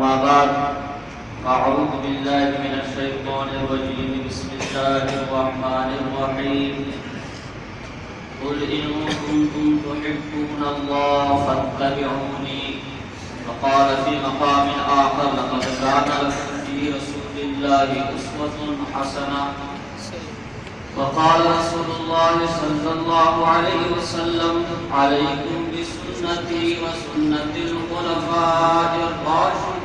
أما بعد، أعوذ بالله من الشيطان الرجيم. بسم الله الرحمن الرحيم. قل إن كنتم تحبون الله فاتبعوني. فقال في مقام آخر، لقد كان لكم في رسول الله أسوة حسنة. وقال رسول الله صلى الله عليه وسلم، عليكم بسنتي وسنة الخلفاء الراشدين.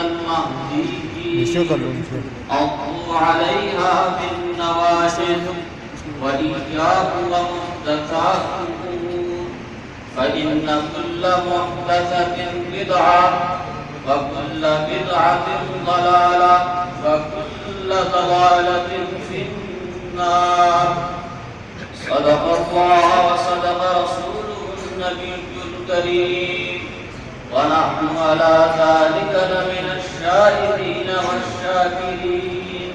المهديين عضوا عليها بالنواجذ وإياكم ومحدثات فإن كل محدثة بدعة وكل بدعة ضلالة وكل ضلالة في النار صدق الله وصدق رسوله النبي الكريم ونحن على ذلك لمن الشاهدين والشاكرين.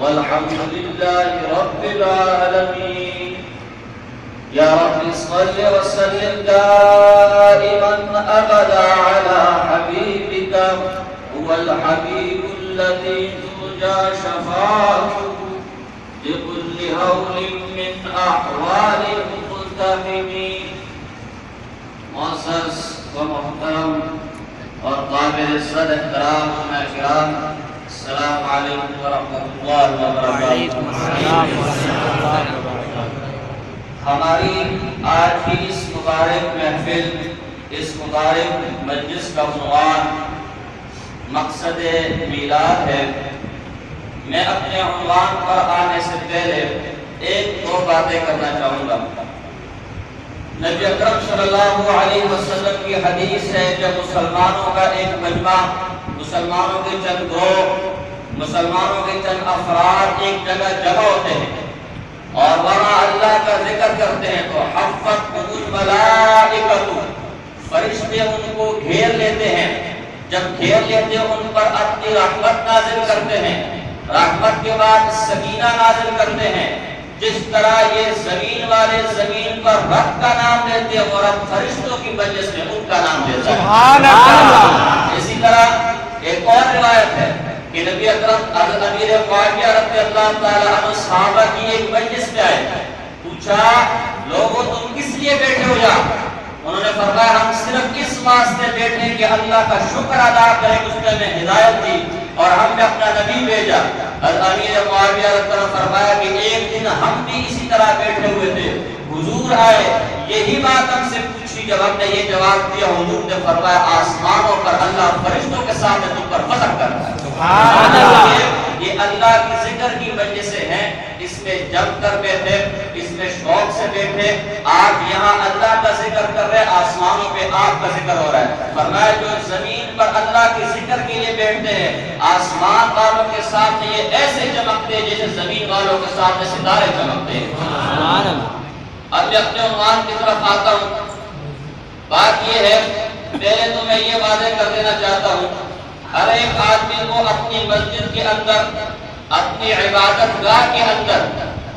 والحمد لله رب العالمين. يا رب صل وسلم دائما ابدا على حبيبك. هو الحبيب الذي ترجى شفاعته لكل هول من احوال الملتحمين معزز و محترم اور قابل صد احترام میں کرام السلام علیکم ورحمۃ اللہ وبرکاتہ۔ ہماری آج کی اس مبارک محفل اس مبارک مجلس کا عنوان مقصد میلاد ہے۔ میں اپنے عنوان پر آنے سے پہلے ایک دو باتیں کرنا چاہوں گا۔ نبی اکرم صلی اللہ علیہ وسلم کی حدیث ہے جب مسلمانوں کا ایک مجمع، مسلمانوں کے چند گروہ، مسلمانوں کے چند افراد ایک جگہ جمع ہوتے ہیں اور وہاں اللہ کا ذکر کرتے ہیں تو حفت قبول الملائکۃ فرشتے ان کو گھیر لیتے ہیں۔ جب گھیر لیتے ہیں، ان پر اپنی رحمت نازل کرتے ہیں۔ رحمت کے بعد سکینہ نازل کرتے ہیں۔ جس طرح یہ زمین والے زمین پر رب کا نام لیتے اور اب فرشتوں کی وجہ سے ان کا نام لیتا ہے۔ سبحان اللہ۔ اسی طرح ایک اور روایت ہے کہ نبی اکرم حضرت امیر معاویہ رضی اللہ تعالی عنہ صحابہ کی ایک مجلس میں آئے۔ پوچھا لوگوں تم کس لیے بیٹھے ہو جا انہوں نے فرمایا، ہم صرف اس واسطے بیٹھے کہ اللہ کا شکر ادا کریں کہ اس نے ہمیں ہدایت دی اور ہم نے اپنا نبی بھیجا۔ حضرت امیر معاویہ فرمایا کہ ایک دن ہم بھی اسی طرح بیٹھے ہوئے تھے۔ حضور آئے یہی بات ہم سے پوچھی جب ہم نے یہ جواب دیا حضور نے فرمایا آسمانوں پر اللہ فرشتوں کے سامنے تم پر فضل کرتا ہے۔ یہ اللہ کی ذکر کی وجہ سے ہیں اس میں جم کر بیٹھے اس میں شوق سے بیٹھے آج یہاں اللہ کا ذکر کر رہے آسمانوں پہ آپ کا ذکر ہو رہا ہے۔ فرمایا جو زمین پر اللہ کے ذکر کے لیے بیٹھتے ہیں آسمان والوں کے سامنے یہ ایسے چمکتے ہیں جیسے زمین والوں کے سامنے ستارے چمکتے ہیں۔ اب میں اپنے عنوان کی طرف آتا ہوں، بات یہ ہے، پہلے تو میں یہ واضح کر دینا چاہتا ہوں، ہر ایک آدمی کو اپنی مسجد کے اندر، اپنی عبادت گاہ کے اندر،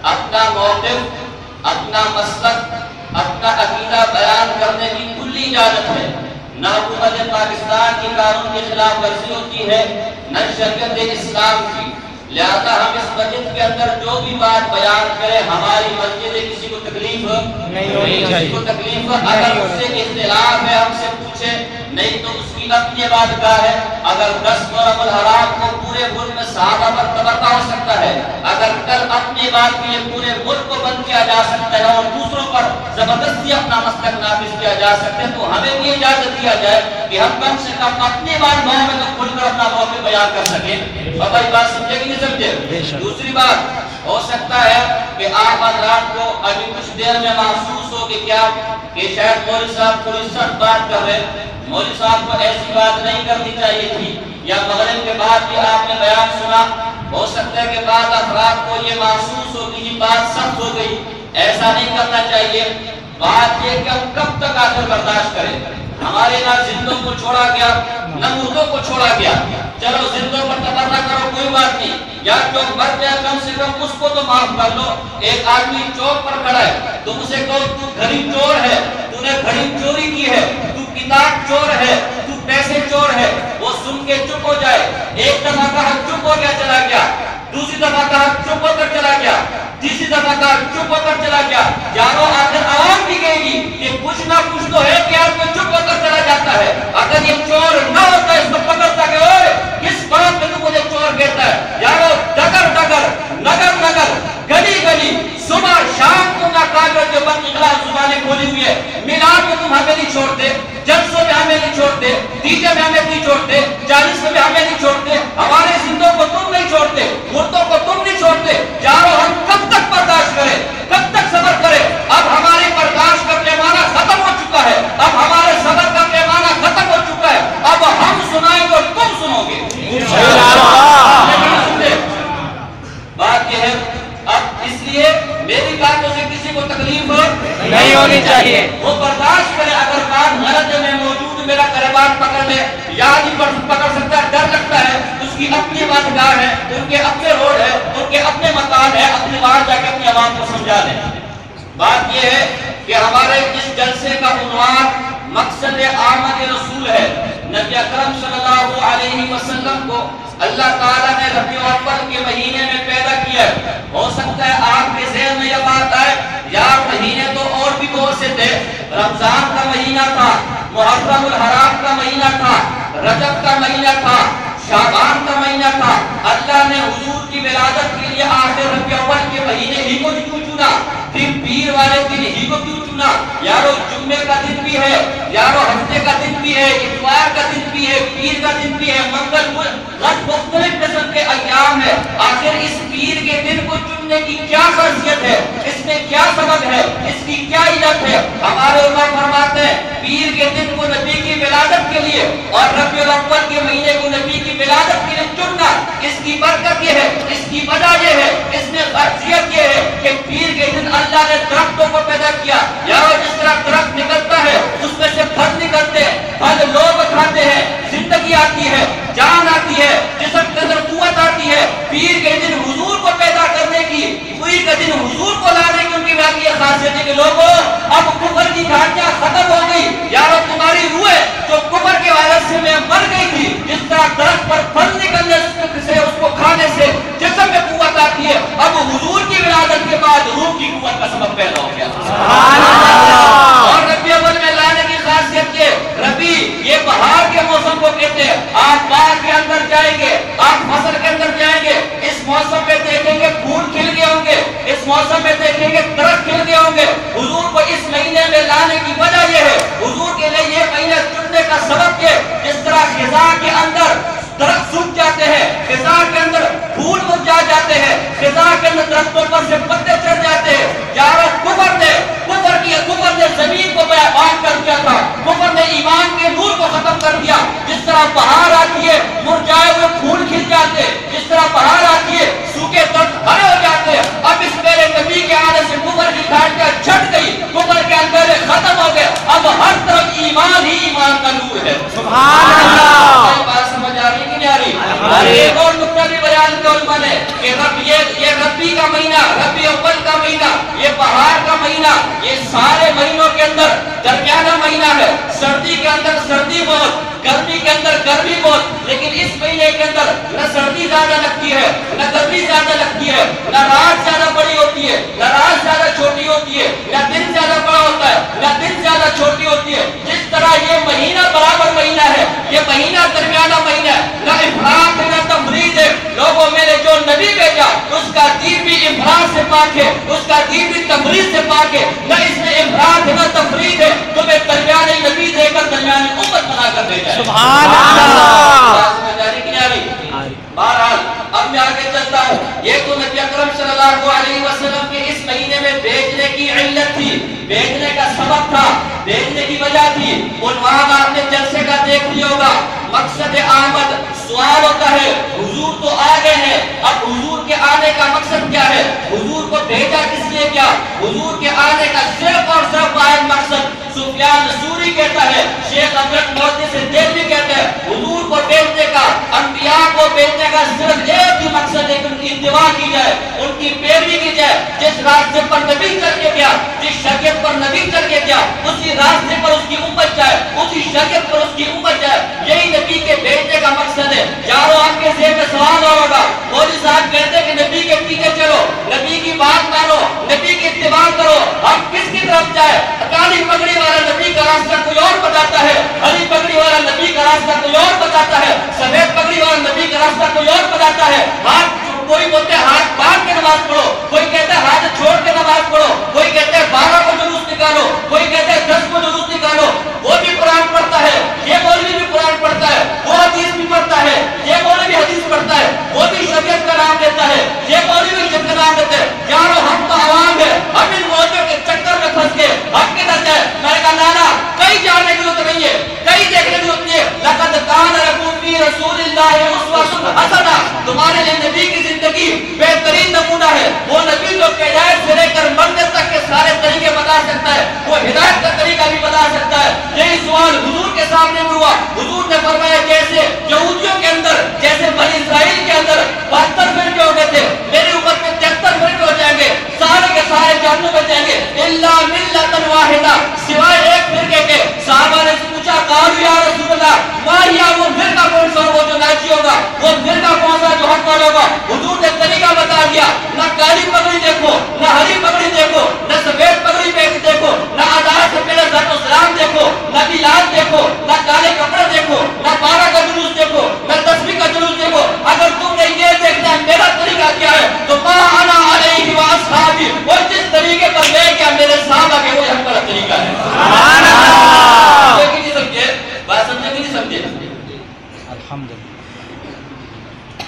اپنا موقف، اپنا مسلک، اپنا عقیدہ بیان کرنے کی کلی اجازت ہے۔ نہ حکومت پاکستان کی قانون کی خلاف ورزی ہوتی ہے، نہ شریعت اسلام کی۔ لہذا ہم اس مسجد کے اندر جو بھی بات بیان کریں ہماری مسجد کسی کو تکلیف نہیں کسی کو تکلیف اگر اس سے اختلاف ہے ہم سے پوچھے نہیں تو اس کی اپنی عبادت ہے؟ اگر دس محرم الحرام کو پورے ملک میں صحابہ پر تبرکہ ہو سکتا ہے اگر کل اپنی بات کے لیے پورے ملک کو بند کیا جا سکتا ہے اور دوسروں پر زبردستی اپنا مسلک نافذ کیا جا سکتا ہے تو ہمیں بھی اجازت دیا جائے کہ ہم کم سے کم اپنی بات گاؤں میں تو کھل کر اپنا موقع بیان کر سکیں۔ اور بھائی بات سمجھے کہ نہیں سمجھے دوسری بات ہو سکتا ہے کہ آپ حضرات کو ابھی کچھ دیر میں محسوس ہو کہ کیا؟ کہ شاید مولوی صاحب تھوڑی سخت بات کر رہے مولوی صاحب کو ایسی بات نہیں کرنی چاہیے تھی۔ یا مغرب کے بعد بھی آپ نے بیان سنا، ہو سکتا ہے کہ بعض افراد کو یہ محسوس ہو کہ یہ بات سخت ہو گئی۔ ایسا نہیں کرنا چاہیے۔ بات یہ کہ ہم کب تک آخر برداشت کریں۔ ہمارے نہ زندوں کو چھوڑا گیا، نہ مردوں کو چھوڑا گیا۔ چلو زندوں پر تبرہ کرو، کوئی بات نہیں۔ یا جو مر گیا، کم سے کم اس کو تو معاف کر لو ایک آدمی چوک پر کھڑا ہے تم اسے کہو، تو گھڑی چور ہے، تو نے گھڑی چوری کی ہے، تو کتاب چور ہے، تو پیسے چور ہے۔ وہ سن کے چپ ہو جائے۔ ایک دفعہ کہا چپ ہو گیا، چلا گیا۔ دوسری دفعہ کہا چپ ہو کر چلا گیا۔ تیسری دفعہ کہا چپ ہو کر چلا گیا۔ یارو، آخر عوام بھی کہے گی کہ کچھ نہ کچھ تو ہے کہ آدمی چپ ہو کر چلا جاتا ہے۔ اگر یہ چور نہ ہوتا ہے، اس کو پکڑتا کہ اوے کس بات میں تو مجھے چور کہتا ہے۔ یارو، ڈگر ڈگر، نگر نگر۔ گلی گلی۔ صبح شام کو نہ کاغذ جو بند اخلاص زبانیں کھولی ہوئی ہے میلاد میں تم ہمیں نہیں چھوڑتے، جلسوں میں ہمیں نہیں چھوڑتے ڈیجے میں ہمیں نہیں چھوڑتے، چالیس میں ہمیں نہیں چھوڑتے، ہمارے زندوں کو تم نہیں چھوڑتے، مردوں کو تم نہیں چھوڑتے۔ یارو، ہم کب تک برداشت کریں؟ کب تک صبر کریں؟ اب ہمارے برداشت کا پیمانہ ختم ہو چکا ہے اب ہمارے صبر کا پیمانہ ختم ہو چکا ہے اب ہم سنائیں گے اور تم سنو گے بات یہ ہے اب اس لیے میری باتوں سے کسی کو تکلیف نہیں ہونی چاہیے۔ وہ برداشت کرے اگر بات غلط میں موجود میرا گریبان پکڑ لے یاد ہی پر پکڑ سکتا ڈر لگتا ہے۔ اس کی اپنی مددگار ہے ان کے اپنے روڈ ہے ان کے اپنے مکان ہے اپنے باہر جا کے اپنی عوام کو سمجھا دیں بات یہ ہے کہ ہمارے اس جلسے کا عنوان مقصد آمد رسول ہے۔ نبی اکرم صلی اللہ علیہ وسلم کو اللہ تعالیٰ نے ربیع الاول کے مہینے میں پیدا کیا۔ ہے ہو سکتا ہے آپ کے ذہن میں یہ بات آئے یار مہینے تو اور بھی بہت سے تھے۔ رمضان کا مہینہ تھا، محرم الحرام کا مہینہ تھا، رجب کا مہینہ تھا، شعبان کا مہینہ تھا۔ اللہ نے حضور کی ولادت کے لیے آخر ربیع الاول کے مہینے ہی کو چنا۔ پھر پیر والے دن ہی کو کیوں چنا؟ یارو، جمعے کا دن بھی ہے، یارو، ہفتے کا دن بھی ہے، اتوار کا دن بھی ہے، پیر کا دن بھی ہے، منگل غد، مختلف قسم کے ایام ہے آخر اس پیر کے دن کو چننے کی کیا خاصیت ہے؟ اس میں کیا سبب ہے؟ اس کی کیا علت ہے؟ ہمارے علماء فرماتے ہیں، پیر کے دن کو نبی کی ولادت کے لیے اور ربیع الاول کے مہینے کو نبی کی ولادت کے لیے چننا۔ اس کی برکت یہ ہے، اس کی وجہ یہ ہے، اس میں خاصیت یہ ہے کہ پیر کے دن اللہ نے درختوں کو پیدا کیا۔ یا جس طرح درخت نکلتا ہے، اس میں سے پھل نکلتے ہیں پھل لوگ کھاتے ہیں زندگی آتی ہے جان آتی ہے جسم کے اندر قوت آتی ہے پیر کے دن حضور کو پیدا کرنے کی پیر کے دن حضور کو لانے کی ان کی واقعی یہ خاصیت ہے کہ لوگوں اب کفر کی گھاٹیاں ختم ہو گئی یارو تمہاری روح ہے جو کفر کے وجہ سے میں مر گئی تھی جس طرح درخت پر پھل نکلنے سے اس کو کھانے سے جسم میں قوت آتی ہے اب حضور کی ولادت کے بعد روح کی قوت کا سبب پیدا ہو گیا اور ربیع اول میں لانے کی خاصیت یہ ربی یہ بہار کے موسم کو کہتے ہیں آپ باغ کے اندر جائیں گے آپ فصل کے اندر جائیں گے اس موسم میں دیکھیں گے، پھول کھل گئے ہوں گے، اس موسم میں دیکھیں گے، درخت کھل گئے ہوں گے۔ حضور کو اس مہینے میں لانے کی وجہ یہ ہے، حضور کے لیے یہ مہینے چننے کا سبب یہ جس طرح خزاں کے اندر درخت سوکھ جاتے ہیں خزاں کے اندر پھول مرجھا جاتے ہیں خزاں کے اندر درختوں پر سے پتے چڑھ جاتے ہیں۔ یارو کفر نے، کفر کی کفر نے زمین کو بیابان کر دیا تھا، کفر نے ایمان کے نور کو ختم کر دیا۔ جس طرح بہار آتی ہے مرجھائے ہوئے پھول کھل جاتے جس طرح بہار آتی ہے سوکھے درخت ہرے ہو جاتے ہیں۔ اب اس میرے نبی کے آنے سے کفر کی گھاٹیاں چھٹ گئی۔ کفر کے اندر ختم ہو گئے۔ اب ہر طرف ایمان ہی ایمان کا نور ہے۔ سبحان اللہ! بات سمجھ آ رہی کہ نہیں آ رہی؟ ہے۔ ایک اور نقطہ بھی بیان کیا علماء نے؟ کہ رب یہ یہ ربی کا مہینہ ربی اول کا مہینہ یہ بہار کا مہینہ یہ سارے مہینوں کے اندر درمیانہ مہینہ ہے۔ سردی کے اندر سردی بہت۔ گرمی کے اندر گرمی بہت، لیکن اس مہینے کے اندر نہ سردی زیادہ لگتی ہے، نہ گرمی زیادہ لگتی ہے، نہ رات زیادہ بڑی ہوتی ہے، نہ رات زیادہ چھوٹی ہوتی ہے، نہ دن زیادہ بڑا ہوتا ہے، نہ دن زیادہ چھوٹی ہوتی ہے۔ جس طرح یہ مہینہ برابر مہینہ ہے، یہ مہینہ درمیانہ مہینہ ہے، نہ افراد ہے نہ تفرید ہے۔ لوگوں میں نے جو نبی بھیجا اس کا دین بھی افراد سے پاک ہے، اس کا دین بھی تفرید سے پاک ہے۔ نہ اس میں افراد ہے نہ تفرید ہے۔ تمہیں درمیان نبی دے کر درمیان امت کر ہے۔ سبحان اللہ۔ بہرحال اب میں آگے چلتا ہوں۔ یہ تو نبی اکرم صلی اللہ علیہ وسلم کے اس مہینے میں کی علت تھی۔ کا سبب تھا۔ کی وجہ تھی۔ عنوان آپ نے جلسے کا دیکھ لیا ہوگا۔ مقصد آمد سوال ہوتا ہے۔ حضور تو آ گئے ہیں۔ اب حضور کے آنے کا مقصد کیا ہے؟ حضور کو بھیجا کس لیے کیا؟ حضور کے آنے کا صرف اور صرف واحد مقصد سفیان سوری کہتا ہے، شیخ حضرت موتی سے دل بھی کہتے ہیں حضور کو بھیجنے کا، انبیاء کو بھیجنے کا صرف ایک ہی مقصد ہے کہ ان کی اتباع کی جائے، ان کی پیروی کی جائے۔ جس راستے پر نبی چل کے گیا، جس شریعت پر نبی چل کے گیا، اسی راستے پر اس کی امت جائے، اسی شریعت پر اس کی امت جائے۔ یہی نبی کے بھیجنے کا مقصد ہے۔ یارو، آپ کے ذہن میں سوال اور ہوگا، مولوی صاحب کہتے ہیں کہ نبی کے پیچھے چلو، نبی کی بات مانو، نبی کی اتباع کرو، ہم کس کی طرف جائے کالی پگڑی والا نبی کا راستہ کوئی اور بتاتا ہے؟ ہری پگڑی والا نبی کا راستہ کوئی اور بتاتا ہے؟ سفید پگڑی والا نبی کا راستہ کوئی اور بتاتا ہے؟ ہاتھ کوئی بولتے ہیں ہاتھ باندھ کے نماز پڑھو، کوئی کہتا ہے ہاتھ چھوڑ کے نماز پڑھو، کوئی کہتا ہے بارہ کو جلوس نکالو، کوئی کہتا ہے دس کو جلوس نکالو۔ وہ بھی قرآن پڑھتا ہے، یہ مولوی بھی قرآن پڑھتا ہے، وہ حدیث بھی پڑھتا ہے، یہ مولوی بھی حدیث پڑھتا ہے، وہ بھی شریعت کا نام لیتا ہے، یہ مولوی بھی شریعت کا نام لیتا ہے۔ یارو، ہم تو عوام ہے ہم ان موجوں کے چکر میں پھنس گئے، ہم کدھر جائے میں نے کہا لالا کئی جانے کی ضرورت نہیں ہے کئی دیکھنے کی ضرورت نہیں ہے۔ لقد کان لکم فی رسول اللہ اسوہ حسنہ۔ تمہارے لیے نبی کی زندگی بہترین نمونہ ہے۔ وہ نبی جو ہدایت سے لے کر مرنے تک کے سارے طریقے بتا سکتا ہے، وہ ہدایت کا طریقہ بھی بتا سکتا ہے۔ یہی سوال حضور کے سامنے میں ہوا۔ حضور حضور نے فرمایا جیسے یہودیوں کے اندر، جیسے بنی اسرائیل کے اندر بہتر فرقے ہو گئے تھے میری عمر میں تہتر فرقے ہو جائیں گے، سارے کے سارے جانوں میں جائیں گے اللہ ملتن واحدہ سوائے ایک فرقے کے، صحابہ نے پوچھا قالوا یا رسول اللہ ما وہ فرقہ کون سا وہ جو ناجی ہوگا؟ وہ فرقہ کون سا جو حق والا ہوگا؟ حضور نے طریقہ بتا دیا نہ کالی پگڑی دیکھو نہ ہری پگڑی دیکھو نہ سفید پگڑی پہ دیکھو نہ آزاد سے پہلے ذات سلام دیکھو نہ بلاد دیکھو نہ کالے کپڑے دیکھو نہ بارہ کا جلوس دیکھو نہ تصویر کا جلوس دیکھو۔ اگر تم نے یہ دیکھنا ہے میرا طریقہ کیا ہے؟ تو ما انا علیہ و اصحابی وہ جس طریقے پر لے کیا میرے صحابہ کے وہی ہم کا طریقہ ہے۔ سبحان اللہ سمجھے کہ نہیں سمجھے بات سمجھے کہ نہیں سمجھے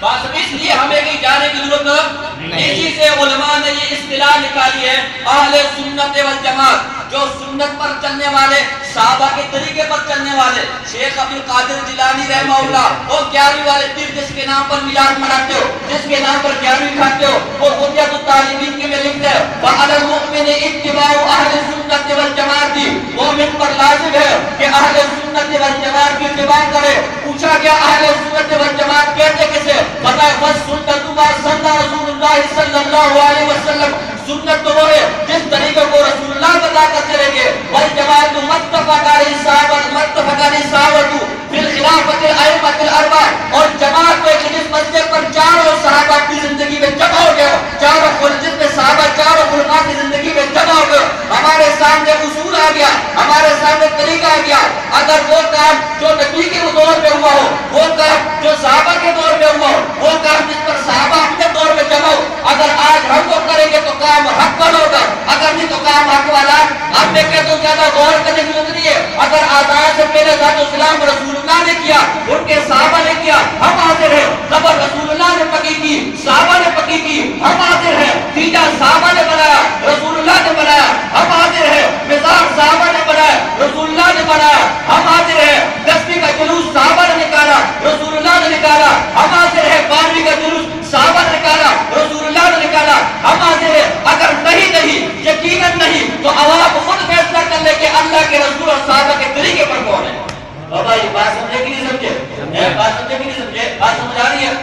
بات اس لیے ہمیں کہیں جانے کی ضرورت اسی سے علماء نے یہ اصطلاح نکالی ہے اہل سنت والجماعت جو سنت پر چلنے والے صحابہ کے طریقے پر چلنے والے شیخ عبد القادر جیلانی رحمہ اللہ وہ گیارہویں والے پیر جس کے نام پر میلاد مناتے ہو جس کے نام پر گیارہویں کھاتے ہو وہ حجت الطالبین کے میں لکھتے ہیں وعلى المؤمن اتباع اہل سنت والجماعت۔ مومن پر لازم ہے کہ اہل سنت والجماعت کی اتباع کرے۔ پوچھا گیا اہل سنت والجماعت کہتے کسے بتائے بس سنت ما صلی رسول اللہ صلی اللہ علیہ وسلم سنت تو وہ ہے جس طریقے کو رسول اللہ بتا کر چلیں گے والجماعت متفق علی صحابت متفق علی صحابت فی الخلافت الائمت الاربع اور جماعت کو ایک جس مسئلے پر چاروں صحابہ کی زندگی میں جمع ہو گیا چاروں خلجت صحابہ چاروں خلفاء کی زندگی میں جمع ہو گیا ہمارے سامنے اصول آ گیا، ہمارے سامنے طریقہ آ گیا۔ اگر وہ کام جو نبی کے دور میں ہوا ہو، وہ کام جو صحابہ کے دور میں ہوا ہو، وہ کام جس پر صحابہ اپنے دور میں جمع ہو، اگر آج ہم وہ کریں گے تو کام حق پر ہوگا۔ اگر نہیں تو کام حق والا اب میں کہتا ہوں زیادہ غور کرنے کی ضرورت نہیں ہے۔ اگر آزاد سے پہلے ذات اسلام رسول اللہ نے کیا، ان کے صحابہ نے کیا، ہم حاضر ہیں۔ خبر رسول اللہ نے پکی کی، صحابہ نے پکی کی، ہم حاضر ہیں۔ تیجا صحابہ نے بنایا رسول اللہ نے بنایا، ہم حاضر ہیں مزار صحابہ نے بنایا رسول اللہ نے بنایا، ہم حاضر ہیں دسویں کا جلوس صحابہ نے نکالا رسول اللہ نے نکالا، ہم حاضر ہیں بارہویں کا جلوس صحابہ نے نکالا رسول اللہ نے نکالا، ہم حاضر ہیں، اگر نہیں نہیں، یقیناً نہیں، تو عوام خود فیصلہ کر لے کہ اللہ کے رسول اور صحابہ کے طریقے پر کون ہے۔ بابا، یہ بات سمجھے کہ نہیں سمجھے؟ بات سمجھے کہ نہیں سمجھے؟ بات سمجھ آ رہی ہے۔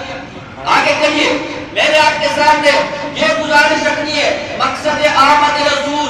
آگے چلیے۔ میرے آپ کے سامنے یہ گزارش رکھنی ہے مقصد آمد رسول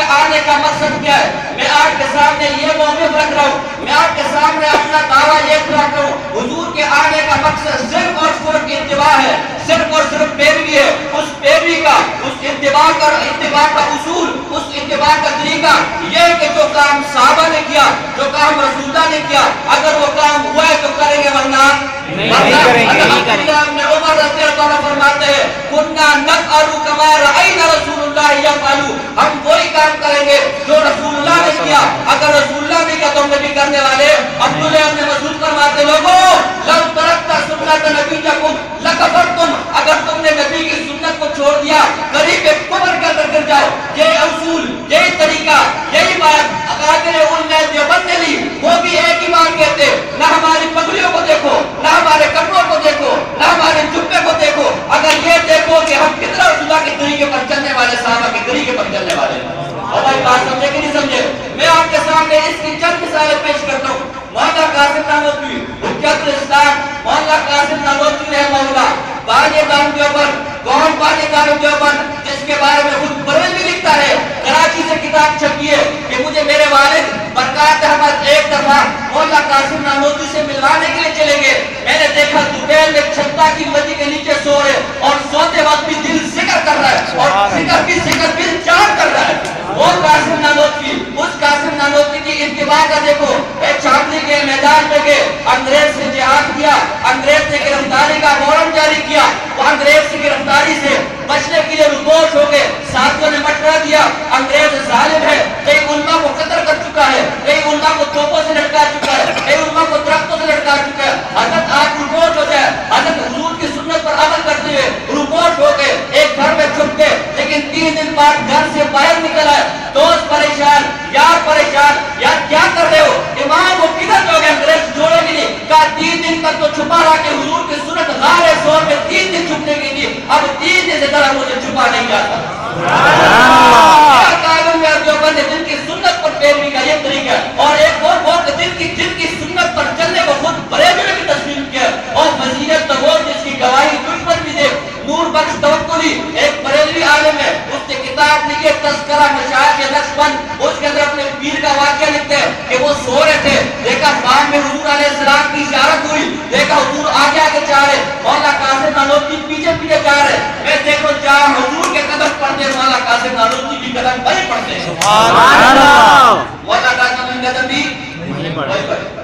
کے آنے کا مقصد کیا ہے؟ میں آپ کے سامنے یہ موقف رکھ رہا ہوں۔ میں آپ کے سامنے اپنا دعویٰ یہ رکھ رہا ہوں حضور کے آنے کا مقصد صرف اور صرف اتباع ہے۔ صرف اور صرف پیروی ہے۔ اس پیروی کا اس اتباع کا اتباع کا اصول اس اتباع کا طریقہ یہ کہ جو کام صحابہ نے کیا جو کام رسول اللہ نے کیا اگر وہ کام ہوا ہے تو کریں گے ورنہ نہیں کریں گے، نہیں کریں گے۔ ابن عمر رضی اللہ عنہ فرماتے ہیں کننا نفعل کما رأینا رسول اللہ یفعلو ہم وہی کام کریں گے جو رسول اللہ نے کیا۔ اگر رسول اللہ نے کیا تو ہم نے کرنے والے، عبداللہ ابن مسعود فرماتے لوگوں لو ترکتا سنت نبیکم، لکفرتم۔ اگر تم نے نبی کی سنت کو چھوڑ دیا قریب قبر کے اندر گر جاؤ۔ یہ اصول یہی طریقہ یہی بات اکادر علماء دیوبند نے لی، وہ بھی ایک ہی بات کہتے نہ ہماری پگڑیوں کو دیکھو، نہ ہمارے کپڑوں کو دیکھو، نہ ہمارے جبے کو دیکھو۔ اگر یہ دیکھو کہ ہم کتنا خدا کے طریقے پر چلنے والے، صحابہ کے طریقے پر چلنے والے ہیں۔ بھائی بات سمجھے کہ نہیں سمجھے؟ میں آپ کے سامنے اس کی چند مثالیں پیش کرتا ہوں۔ مولانا قاسم نانوتوی حجت الاسلام مولانا قاسم نانوتوی رحمہ اللہ بانی دار دیوبند کون بانی دار دیوبند جس کے بارے میں خود پرویز بھی لکھتا ہے کراچی سے کتاب چھپی ہے کہ مجھے میرے والد برکات احمد ایک دفعہ مولا قاسم نانوتی سے ملوانے کے لیے چلے گئے۔ میں نے دیکھا دوپہر میں چھتا کی مدی کے نیچے سو رہے اور سوتے وقت بھی دل ذکر کر رہا ہے اور ذکر بھی ذکر بھی چار کر رہا ہے۔ وہ قاسم کی، اس قاسم نانوتی کی اتباع کا دیکھو اے چاندنی کے میدان میں گئے، انگریز سے جہاد کیا، انگریز نے گرفتاری کا وارنٹ جاری کیا۔ انگریز کی گرفتاری سے بچنے کے لیے رپورٹ ہو گئے۔ ساتھیوں نے مشورہ دیا۔ انگریز ظالم ہے۔ کئی علماء کو قتل کر چکا ہے۔ کئی علماء کو توپوں سے لٹکا چکا ہے۔ کئی علماء کو درختوں سے لٹکا چکا ہے۔ حضرت آج رپورٹ ہو جائے۔ حضرت حضور کی سنت پر عمل کرتے ہوئے رپورٹ ہو گئے۔ ایک گھر میں چھپ گئے۔ لیکن تین دن بعد گھر سے باہر نکل آئے۔ دوست پریشان، یار پریشان، یار کیا کر رہے ہو؟ امام وہ کدھر جو گئے انگریز جوڑے کے لیے؟ کہا تین دن تک تو چھپا رہا کہ حضور کی سنت غار ہے زور میں تین دن چھپنے کے لیے اب تین سے ذرا مجھے چھپا نہیں جاتا جن کی سنت پر پیروی کا یہ طریقہ ہے؟ اور ایک اور بہت کی کی سنت پر چلنے کو خود بڑے بڑے کی تصویر کیا۔ اور وزیرت تغور جس کی گواہی دشمن بھی نور بخش توکلی ایک بریلوی عالم ہے اس نے کتاب لکھی ہے تذکرہ مشاہد کے نقش بند اس کے اندر اپنے پیر کا واقعہ لکھتے ہیں کہ وہ سو رہے تھے دیکھا خواب میں حضور علیہ السلام کی زیارت ہوئی دیکھا حضور آگے آگے چاہ رہے مولا قاسم نانوتی پیچھے پیچھے جا رہے۔ میں دیکھو جہاں حضور کے قدم پڑھتے مولا قاسم نانوتی بھی قدم بھائی پڑھتے ہیں۔ مولا قاسم کے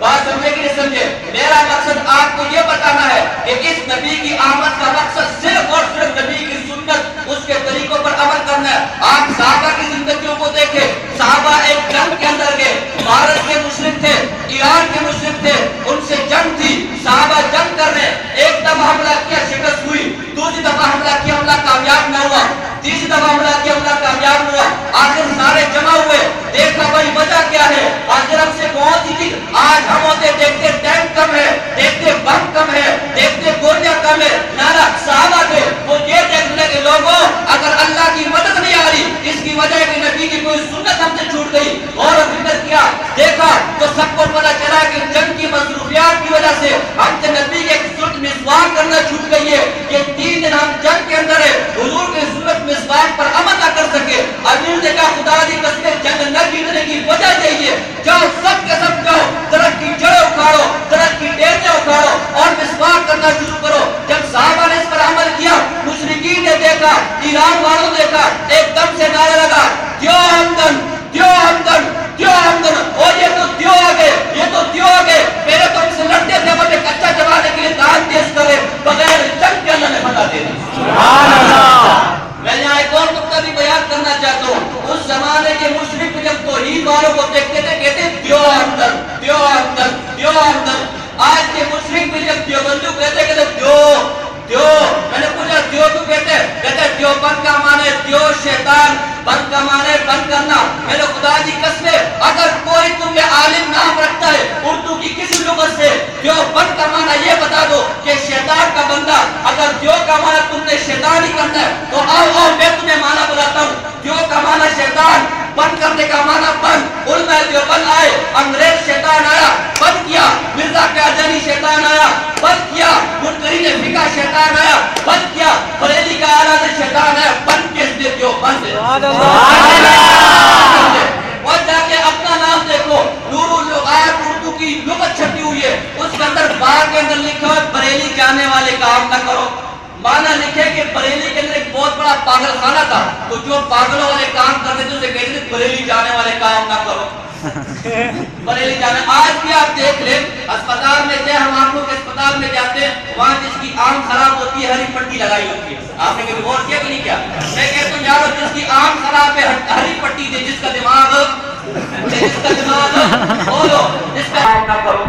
بات سمجھے کہ نہیں سمجھے۔ میرا مقصد آپ کو یہ بتانا ہے کہ اس نبی کی آمد کا مقصد صرف اور صرف نبی کی سنت، اس کے طریقوں پر عمل کرنا ہے۔ آپ صحابہ کی زندگیوں کو دیکھیں۔ صحابہ ایک جنگ کے اندر گئے۔ بھارت کے مشرق تھے، ایران کے مشرق تھے ان سے جنگ تھی صحابہ جنگ کر رہے ایک دفعہ حملہ کیا شکست ہوئی دوسری دفعہ حملہ کیا حملہ کامیاب نہ ہوا تیسری دفعہ حملہ کیا حملہ کامیاب ہوا آخر سارے جمع ہوئے دیکھا بھائی وجہ کیا ہے آخر ہم سے کون سی چیز آج ہم ہوتے دیکھتے ٹینک کم ہے دیکھتے بم کم ہے دیکھتے گولیاں کم ہے نارا صحابہ تھے وہ یہ دیکھنے کے لوگوں اگر اللہ کی مدد نہیں آ رہی اس کی وجہ ہے کہ نبی کی کوئی سنت ہم سے چھوٹ گئی اور فکر کیا دیکھا تو سب کو پتا چلا کہ جنگ کی مصروفیات کی وجہ سے ہم سے نبی کے سنت مسواک کرنا چھوٹ گئی ہے یہ تین دن ہم جنگ کے اندر ہے حضور کے سنت مسواک پر عمل نہ کر سکے امیر نے کہا خدا دی قسم جنگ نہ جیتنے کی وجہ یہی ہے جاؤ سب کے سب جاؤ درخت کی جڑیں اکھاڑو درخت کی ڈیریں اکھاڑو اور کرنا شروع کرو۔ جب صحابہ نے اس پر عمل کیا مشرقین نے دیکھا ایران والوں نے دیکھا ایک دم سے نعرہ لگا دیو ہمدن دیو ہمدن دیو ہمدن اور یہ تو دیو آگے یہ تو دیو آگے۔ میرے تو ان سے لڑتے تھے بڑے کچا چبانے کے لیے دان تیز کرے بغیر جنگ کے اللہ نے بتا دے میں یہاں ایک اور نقطہ بھی بیان کرنا چاہتا ہوں۔ اس زمانے کے مشرق جب توحید والوں کو دیکھتے تھے کہتے دیو اندر دیو اندر دیو اندر آج کے مشرق بھی جب دیوبندو کہتے کہتے دیو دیو میں نے پوچھا دیو تو کہتے کہتے دیو بند کا مانے دیو شیطان بند کا مانے بند کرنا میرے خدا جی قسمے اگر کوئی تم میں عالم نام رکھتا ہے اردو کی کسی لغت سے دیو بند کا مانا یہ بتا دو کہ شیطان کا بندہ اگر دیو کا مانا تم نے شیطان ہی کرنا ہے تو آؤ آؤ میں تمہیں مانا بتاتا ہوں دیو کا مانا شیطان بند کرنے کا مانا بند۔ علماء دیوبند آئے انگریز شیطان آیا بند کیا۔ مرزا قادیانی شیطان آیا بند کیا۔ منکرین فقہ شیطان آیا بند کیا۔ بریلی کا اعلیٰ شیطان آیا بند کس نے دیو بند۔ اور جا کے اپنا نام دیکھو۔ نور اردو کی لغت چھپی ہوئی ہے اس کے اندر بار کے اندر لکھا ہے بریلی جانے والے کام نہ کرو۔ مانا لکھے کہ بریلی کے اندر ایک بہت بڑا پاگل خانہ تھا۔ تو جو پاگلوں والے کام کرتے تھے اسے کہتے بریلی جانے والے کام نہ کرو۔ بریلی جانے، آج بھی آپ دیکھ لیں، اسپتال میں جائے ہم آپ لوگ اسپتال میں جاتے ہیں، وہاں جس کی آنکھ خراب ہوتی ہے، ہری پٹی لگائی ہوتی ہے۔ آپ نے کبھی غور کیا کہ نہیں کیا؟ میں کہتا ہوں یارو جس کی آنکھ خراب ہے ہری پٹی دے، جس کا دماغ جس کا دماغ بولو، جس کا نہ کرو۔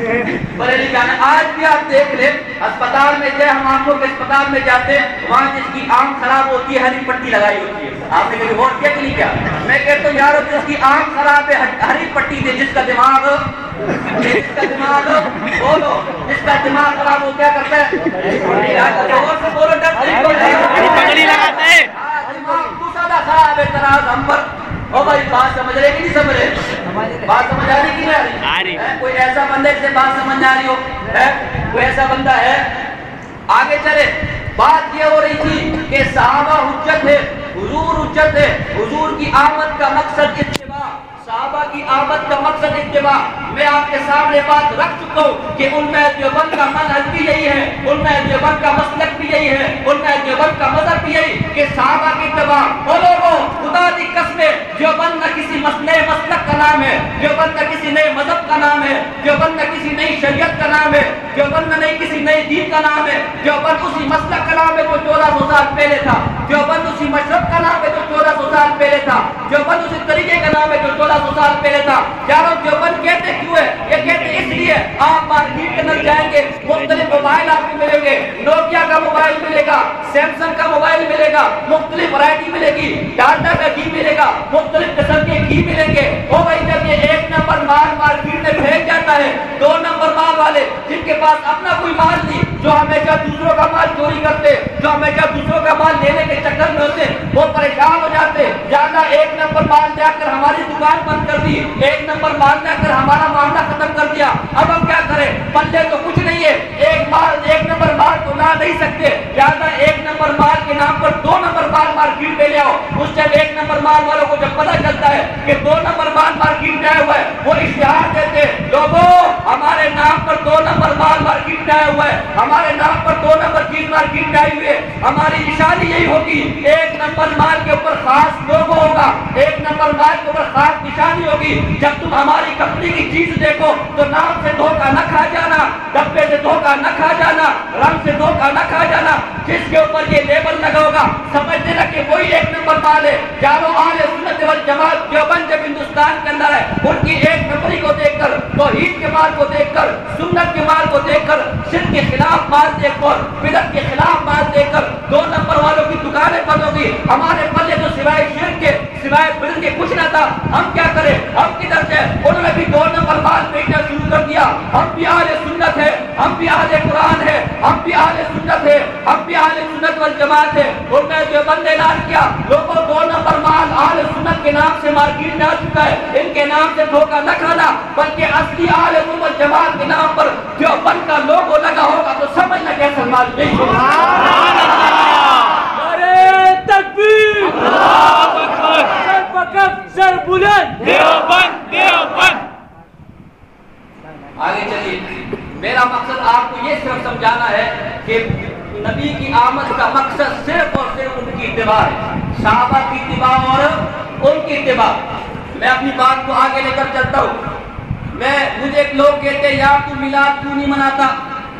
بریلی جی جانے، آج بھی آپ دیکھ لیں اسپتال میں جائے، ہم آپ لوگ اسپتال میں جاتے ہیں، وہاں جس کی آم خراب ہوتی ہے، ہری پٹی لگائی ہوتی ہے۔ آپ نے کبھی غور کیا کہ نہیں کیا؟ میں کہتا ہوں، یارو، جس کی آم خراب ہے ہری پٹی دے، جس کا دماغ، جس کا دماغ، بولو، جس کا دماغ خراب ہو کیا کرتا ہے؟ اور سے بولو ڈر نہیں بولو لگاتا ہے دماغ تو سادہ خراب ہے تراز ہم پر۔ او بھائی بات سمجھ رہے کہ نہیں سمجھ رہے؟ بات سمجھ آ رہی کہ نہیں آ رہی؟ آ رہی۔ ہے؟ کوئی ایسا بندے سے بات سمجھ نہ آ رہی ہو؟ کوئی ایسا بندہ ہے؟ آگے چلے۔ بات یہ ہو رہی تھی کہ صحابہ حجت ہے حضور حجت ہے۔ حضور کی آمد کا مقصد صحابہ کی آمد کا مقصد اتباع. میں آپ کے سامنے بات رکھ چکا ہوں کہ ان میں دیوبند کا منحج بھی یہی ہے، ان میں دیوبند کا مسلک بھی یہی ہے، ان میں دیوبند کا مذہب بھی یہی کہ صحابہ کی اتباع. وہ لوگوں، خدا دی قسمیں دیوبند نہ کسی نئے مسلک کا نام ہے دیوبند نہ کسی نئے مذہب کا نام ہے دیوبند نہ کسی نئی شریعت کا نام ہے دیوبند نہ نہیں کسی نئی دین کا نام ہے دیوبند اسی مسلک کا نام ہے جو چودہ سو سال پہلے تھا دیوبند اسی مشرب کا نام ہے جو چودہ سو سال پہلے تھا دیوبند اسی طریقے کا نام ہے جو چودہ سو سال پہلے تھا۔ یارو دیوبند کہتے کیوں ہے؟ یہ کہتے اس لیے آپ مارکیٹ کے اندر جائیں گے، مختلف موبائل آپ کو ملیں گے۔ نوکیا کا موبائل ملے گا سیمسنگ کا موبائل ملے گا، مختلف ورائٹی ملے گی۔ ٹاٹا کا گھی ملے گا، مختلف قسم کے گھی ملیں گے۔ وہ بھائی، جب یہ ایک نمبر مال مارکیٹ میں پھینک جاتا ہے، دو نمبر مال والے جن کے پاس اپنا کوئی مال نہیں، جو ہمیشہ دوسروں کا مال چوری کرتے، جو ہمیشہ دوسروں کا مال لینے کے چکر میں ہوتے، وہ پریشان ہو جاتے۔ جانا ایک نمبر مال جا کر ہماری دکان بند کر دی۔ ایک نمبر مال کر ہمارا معاملہ ختم کر دیا۔ اب ہم کیا کریں؟ پلے تو کچھ نہیں ہے۔ ایک مال ایک نمبر مال تو لا نہیں سکتے۔ جانا ایک نمبر مال کے نام پر دو نمبر مال مارکیٹ میں لے آؤ اس جب ایک نمبر مال والوں کو جب پتہ چلتا ہے کہ دو نمبر مال مارکیٹ میں آیا ہوا ہے، وہ اشتہار دیتے لوگوں، ہمارے نام پر دو نمبر مال مارکیٹ میں آیا ہوا ہے۔ ہمارے نام پر دو نمبر چیز مارکیٹ میں آئی ہوئی ہے ہماری نشانی یہی ہوگی۔ ایک نمبر مال کے اوپر خاص لوگو ہوگا۔ ایک نمبر مال کے اوپر خاص نشانی ہوگی۔ جب تم ہماری کمپنی کی چیز دیکھو تو نام سے دھوکہ نہ کھا جانا ڈبے سے دھوکہ نہ کھا جانا، رنگ سے دھوکہ نہ کھا جانا۔ جس کے اوپر یہ لیبل لگا ہوگا سمجھ دینا کہ وہی ایک نمبر مال ہے۔ جانو، آل سنت والجماعت دیوبند جب ہندوستان کے اندر ہے، ان کی ایک نمبری کو دیکھ کر، توحید کے مال کو دیکھ کر، سنت کے مال کو دیکھ کر، شرک کے خلاف مال دیکھ کر بدت کے خلاف مال دیکھ کر، دو نمبر والوں کی دکانیں بند ہوگی۔ ہمارے پلے تو سوائے شرک کے، سوائے بدت کے کچھ نہ تھا، ہم کیا کریں ہم کدھر سے؟ انہوں نے بھی دو نمبر مال بیچنا شروع کر دیا۔ ہم بھی اہل سنت ہے ہم بھی اہل قرآن ہے ہم بھی اہل سنت ہے ہم بھی اہل سنت والجماعت ہے اور میں جو بند اعلان کیا لوگوں دو نمبر مال اہل سنت کے نام سے مارکیٹ میں آ چکا ہے۔ ان کے نام سے دھوکہ نہ کھانا بلکہ اصلی اہل سنت والجماعت کے نام پر جو بند کا لوگو لگا ہوگا تو سمجھنا کیسا مال نہیں ہوگا نعرہ تکبیر! سر پکف سر بلند دیوبند دیوبند آگے چلیے۔ میرا مقصد آپ کو یہ صرف سمجھانا ہے کہ نبی کی آمد کا مقصد صرف اور صرف ان کی اتباع ہے۔ صحابہ کی اتباع اور ان کی اتباع۔ میں اپنی بات کو آگے لے کر چلتا ہوں۔ میں مجھے ایک لوگ کہتے ہیں یار تو میلاد کیوں نہیں مناتا؟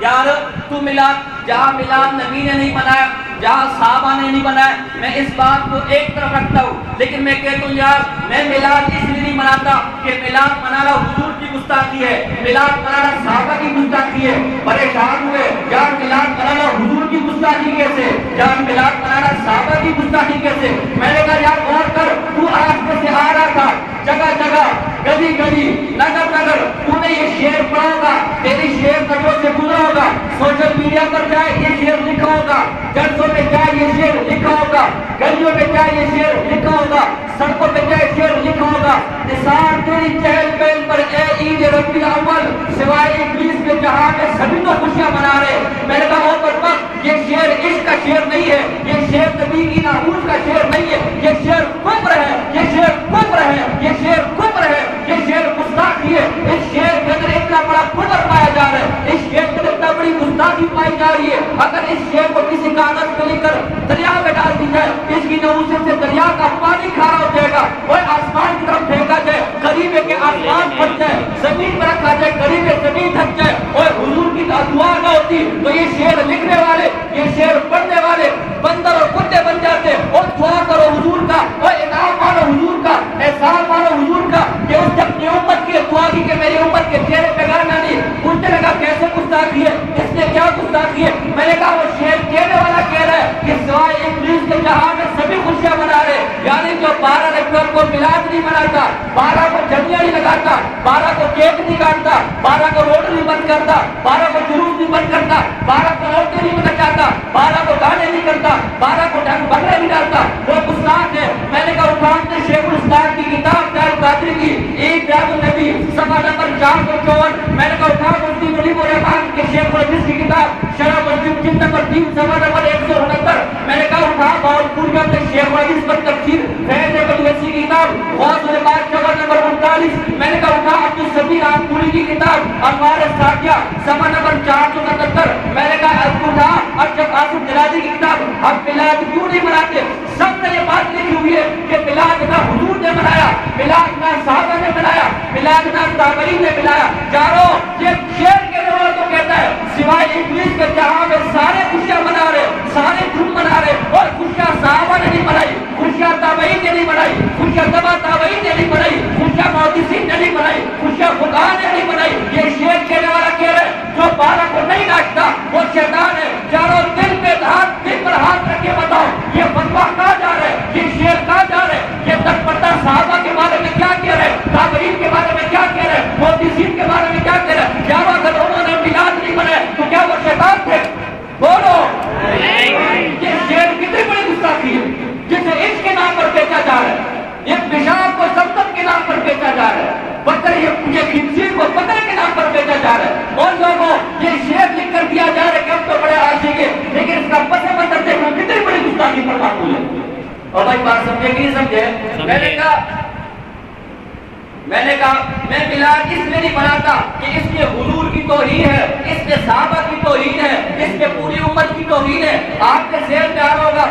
یار تو میلاد جہاں میلاد نبی نے نہیں منایا جہاں صحابہ نے نہیں بنایا، میں اس بات کو ایک طرف رکھتا ہوں، لیکن میں کہتا ہوں، یار، میں میلاد اس لیے نہیں مناتا کہ میلاد منانا حضور کی گستاخی ہے، میلاد منانا صحابہ کی گستاخی ہے۔ پریشان ہوئے، یار، میلاد منانا حضور کی گستاخی کیسے؟ یار، میلاد منانا صحابہ کی گستاخی کیسے؟ میں نے کہا، یار، غور کر، تو راستے سے آ رہا تھا، جگہ جگہ، گلی گلی، نگر نگر، تو نے یہ شعر پڑھا ہوگا، تیری شعر نظروں سے گزرا ہوگا، سوشل میڈیا پر جائے یہ شعر لکھا ہوگا جلسوں میں جائے یہ شعر لکھا ہوگا، گلیوں میں جائے یہ شعر لکھا ہوگا، سڑکوں پہ جائے شعر لکھا ہوگا۔ نثار تیری چہل پہل پر اے عید ربی الاول، سوائے ابلیس کے جہاں میں سبھی تو خوشیاں منا رہے میں نے کہا اوپر وقت یہ شعر عشق کا شعر نہیں ہے۔ یہ شعر نبی کی ناموس کا شعر نہیں ہے۔ یہ شعر کفر ہے۔ یہ شعر کفر ہے۔ یہ شعر کفر ہے۔ یہ شعر گستاخی ہے۔ اس شعر کے اندر اتنا بڑا کفر پایا جا رہا ہے۔ اس شعر بڑی گستاخی پائی جا رہی ہے۔ اگر اس شعر کو کسی کاغذ پہ لکھ کر دریا میں ڈال دی جائے، اس کی نوسط سے دریا کا پانی کھارا ہو جائے گا۔ وہ آسمان کی طرف پھینکا جائے قریب ہے کہ آسمان پھٹ جائے، زمین پر رکھا جائے قریب زمین تھک جائے، اور حضور کی دعا نہ ہوتی۔ تو یہ شعر لکھنے والے، یہ شعر پڑھنے والے بندر اور کتے بن جاتے اور دعا کرو حضور کا، اور انعام مانو حضور کا، احسان مانو حضور اپنی امت کی دعا کی کہ میری امت کے چہرے پہ گھر نہ نہیں پوچھنے لگا کیسے گستاخی ہے، اس نے کیا گستاخی ہے؟ میں نے کہا وہ شعر کہنے والا کہہ رہا ہے کہ سوائے ابلیس کے جہاں میں سبھی خوشیاں منا رہے یعنی جو بارہ رکبر کو ملاد نہیں مناتا، بارہ کو جمعیاں نہیں لگاتا بارہ کو کیک نہیں کاٹتا بارہ کو روڈ نہیں بند کرتا بارہ کو جلوس نہیں بند کرتا بارہ کو عورتیں نہیں بچاتا بارہ کو گانے نہیں کرتا بارہ کو ڈھنگ بگڑے نہیں ڈالتا وہ گستاخ ہے میں نے کہا اٹھان نے شیخ الاسلام کی کتاب دار قادری کی ایک بیان النبی صفحہ نمبر چار سو چون میں نے کہا اٹھان مفتی مجیب الرحمان کے شیخ الحدیث کی کتاب شرح مسلم جلد نمبر تین صفحہ نمبر ایک سو انہتر میں نے کہا اٹھا باول پور کے اندر شیخ حدیث پر تفسیر فیض بدوسی کی کتاب غوث الباق جگہ نمبر انتالیس میں نے کہا اٹھا عبد السبیر آن کی کتاب انوار ساکیہ سفا نمبر چار سو ستتر میں نے کہا اٹھا ارجب آصف جلادی کی کتاب ہم ملاد کیوں نہیں مناتے؟ سب نے یہ بات لکھی ہوئی ہے کہ ملاد نہ حضور نے منایا ملاد نہ صحابہ نے منایا ملاد نہ تابعین نے منایا۔ جارو یہ شیر کے والوں کو کہتا ہے، سوائے انگلش کے جہاں میں سارے خوشیاں منا رہے، سارے دھوم منا رہے اور خوشیاں صحابہ نے نہیں منائی۔ خوشیاں تابعین نے نہیں منائی خوشیاں تبا تابعین نے نہیں منائی خوشیاں محدثین نے نہیں منائی خوشیاں خدا نے نہیں منائی یہ شیر کہنے والا کہہ رہے جو بارہ کو نہیں ناچتا، وہ شیطان ہے۔ چاروں دل پہ ہاتھ، دل پر ہاتھ رکھ کے بتاؤ، یہ فتوا کہاں جا رہے یہ شیر کہاں جا رہے یہ تک پتہ صحابہ کے بارے میں کیا کہہ رہے تابعین کے بارے میں کیا کہہ رہے محدثین کے بارے میں کیا کہہ رہے کیا وہ اگر انہوں نے میلاد نہیں منائے تو کیا وہ شیطان تھے؟ بولو۔ یہ شیر کتنی بڑی گستاخی ہے جسے عشق کے نام پر بیچا جا رہا ہے۔ یہ پیشاب کو سمتم کے نام پر بیچا جا رہا ہے۔ پتھر یہ خنزیر کو پتھر کے نام پر بیچا جا رہا ہے۔ اور لوگوں یہ شیر لکھ کر دیا جا رہا ہے کہ ہم تو بڑے عاشق ہیں لیکن اس کا پس منظر دیکھنا کتنی بڑی گستاخی پر معقول ہے اور بھائی بات سمجھے کہ نہیں سمجھے؟ میں نے کہا میں نے کہا میں ملاد اس میں نہیں بناتا کہ اس میں حضور کی توہین ہے اس میں صحابہ کی توہین ہے اس میں پوری امت کی توہین ہے۔ آپ کے ذہن میں آ رہا ہوگا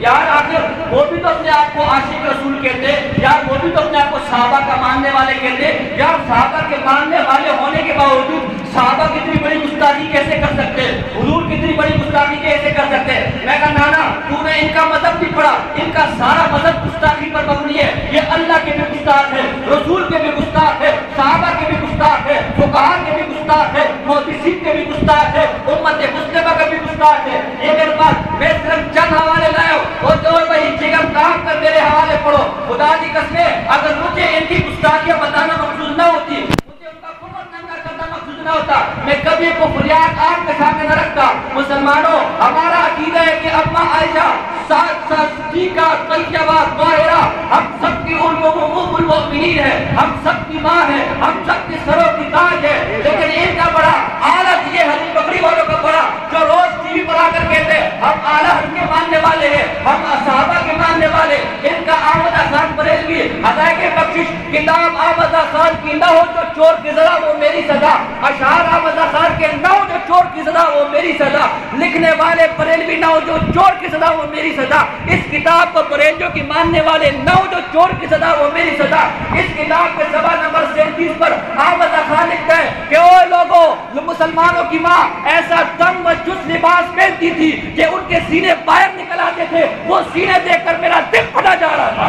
یار آخر وہ بھی تو اپنے آپ کو عاشق رسول کہتے، یار وہ بھی تو اپنے آپ کو صحابہ کا ماننے والے کہتے، یار صحابہ کے ماننے والے ہونے کے باوجود صحابہ کتنی بڑی گستاخی کیسے کر سکتے؟ حضور کتنی بڑی گستاخی کیسے کر سکتے؟ میں کہا، نانا، تو نے ان کا مذہب بھی پڑھا، ان کا سارا مذہب گستاخی پر مبنی ہے، یہ اللہ کے بھی گستاخ ہے، رسول کے بھی گستاخ ہے، صحابہ کے بھی گستاخ ہے فقہا کے بھی گستاخ ہے، محدثین کے بھی گستاخ ہے، امت مسلمہ کا بھی گستاخ ہے۔ یہ میرے پاس میں صرف چند حوالے لایا ہوں اور جو بھائی، جگر کام کر میرے حوالے پڑھو۔ خدا کی قسمیں، اگر مجھے ان کی گستاخیاں بتانا مقصود نہ ہوتی مجھے ان کا کفر ننگا کرنا مقصود نہ ہوتا۔ میں کبھی کو فریاد آپ کے سامنے نہ رکھتا۔ مسلمانوں، ہمارا عقیدہ ہے کہ اما عائشہ سات سات صدیقہ جی طیبہ طاہرہ ہم سب کی ام ام المؤمنین ہے۔ ہم سب کی ماں ہے۔ ہم سب کی سروں کی تاج ہے۔ لیکن ان کا بڑا عالت یہ حدیث بکری والوں کا بڑا، جو روز ٹی وی پر آ کر کہتے ہم اعلیٰ حد کے ماننے والے ہیں، ہم صحابہ کے ماننے والے ان کا آمدہ خان بریلوی ہدایت بخشش، کتاب آمدہ خان کی نہ ہو جو چور کی ذرا وہ میری سزا۔ اشعار آمدہ کے نہ ہو جو چور کی سزا وہ میری سزا لکھنے والے بریلوی نہ ہو جو چور کی سزا وہ میری سزا اس کتاب کو بریلویوں کی ماننے والے نہ ہو جو چور کی سزا وہ میری سزا اس کتاب کے سبا نمبر سینتیس پر آمدہ خان لکھتا ہے کہ او لوگوں مسلمانوں کی ماں ایسا تنگ و جس لباس پہنتی تھی کہ ان کے سینے باہر نکل آتے تھے وہ سینے دیکھ کر میرا دل پھٹا جا رہا تھا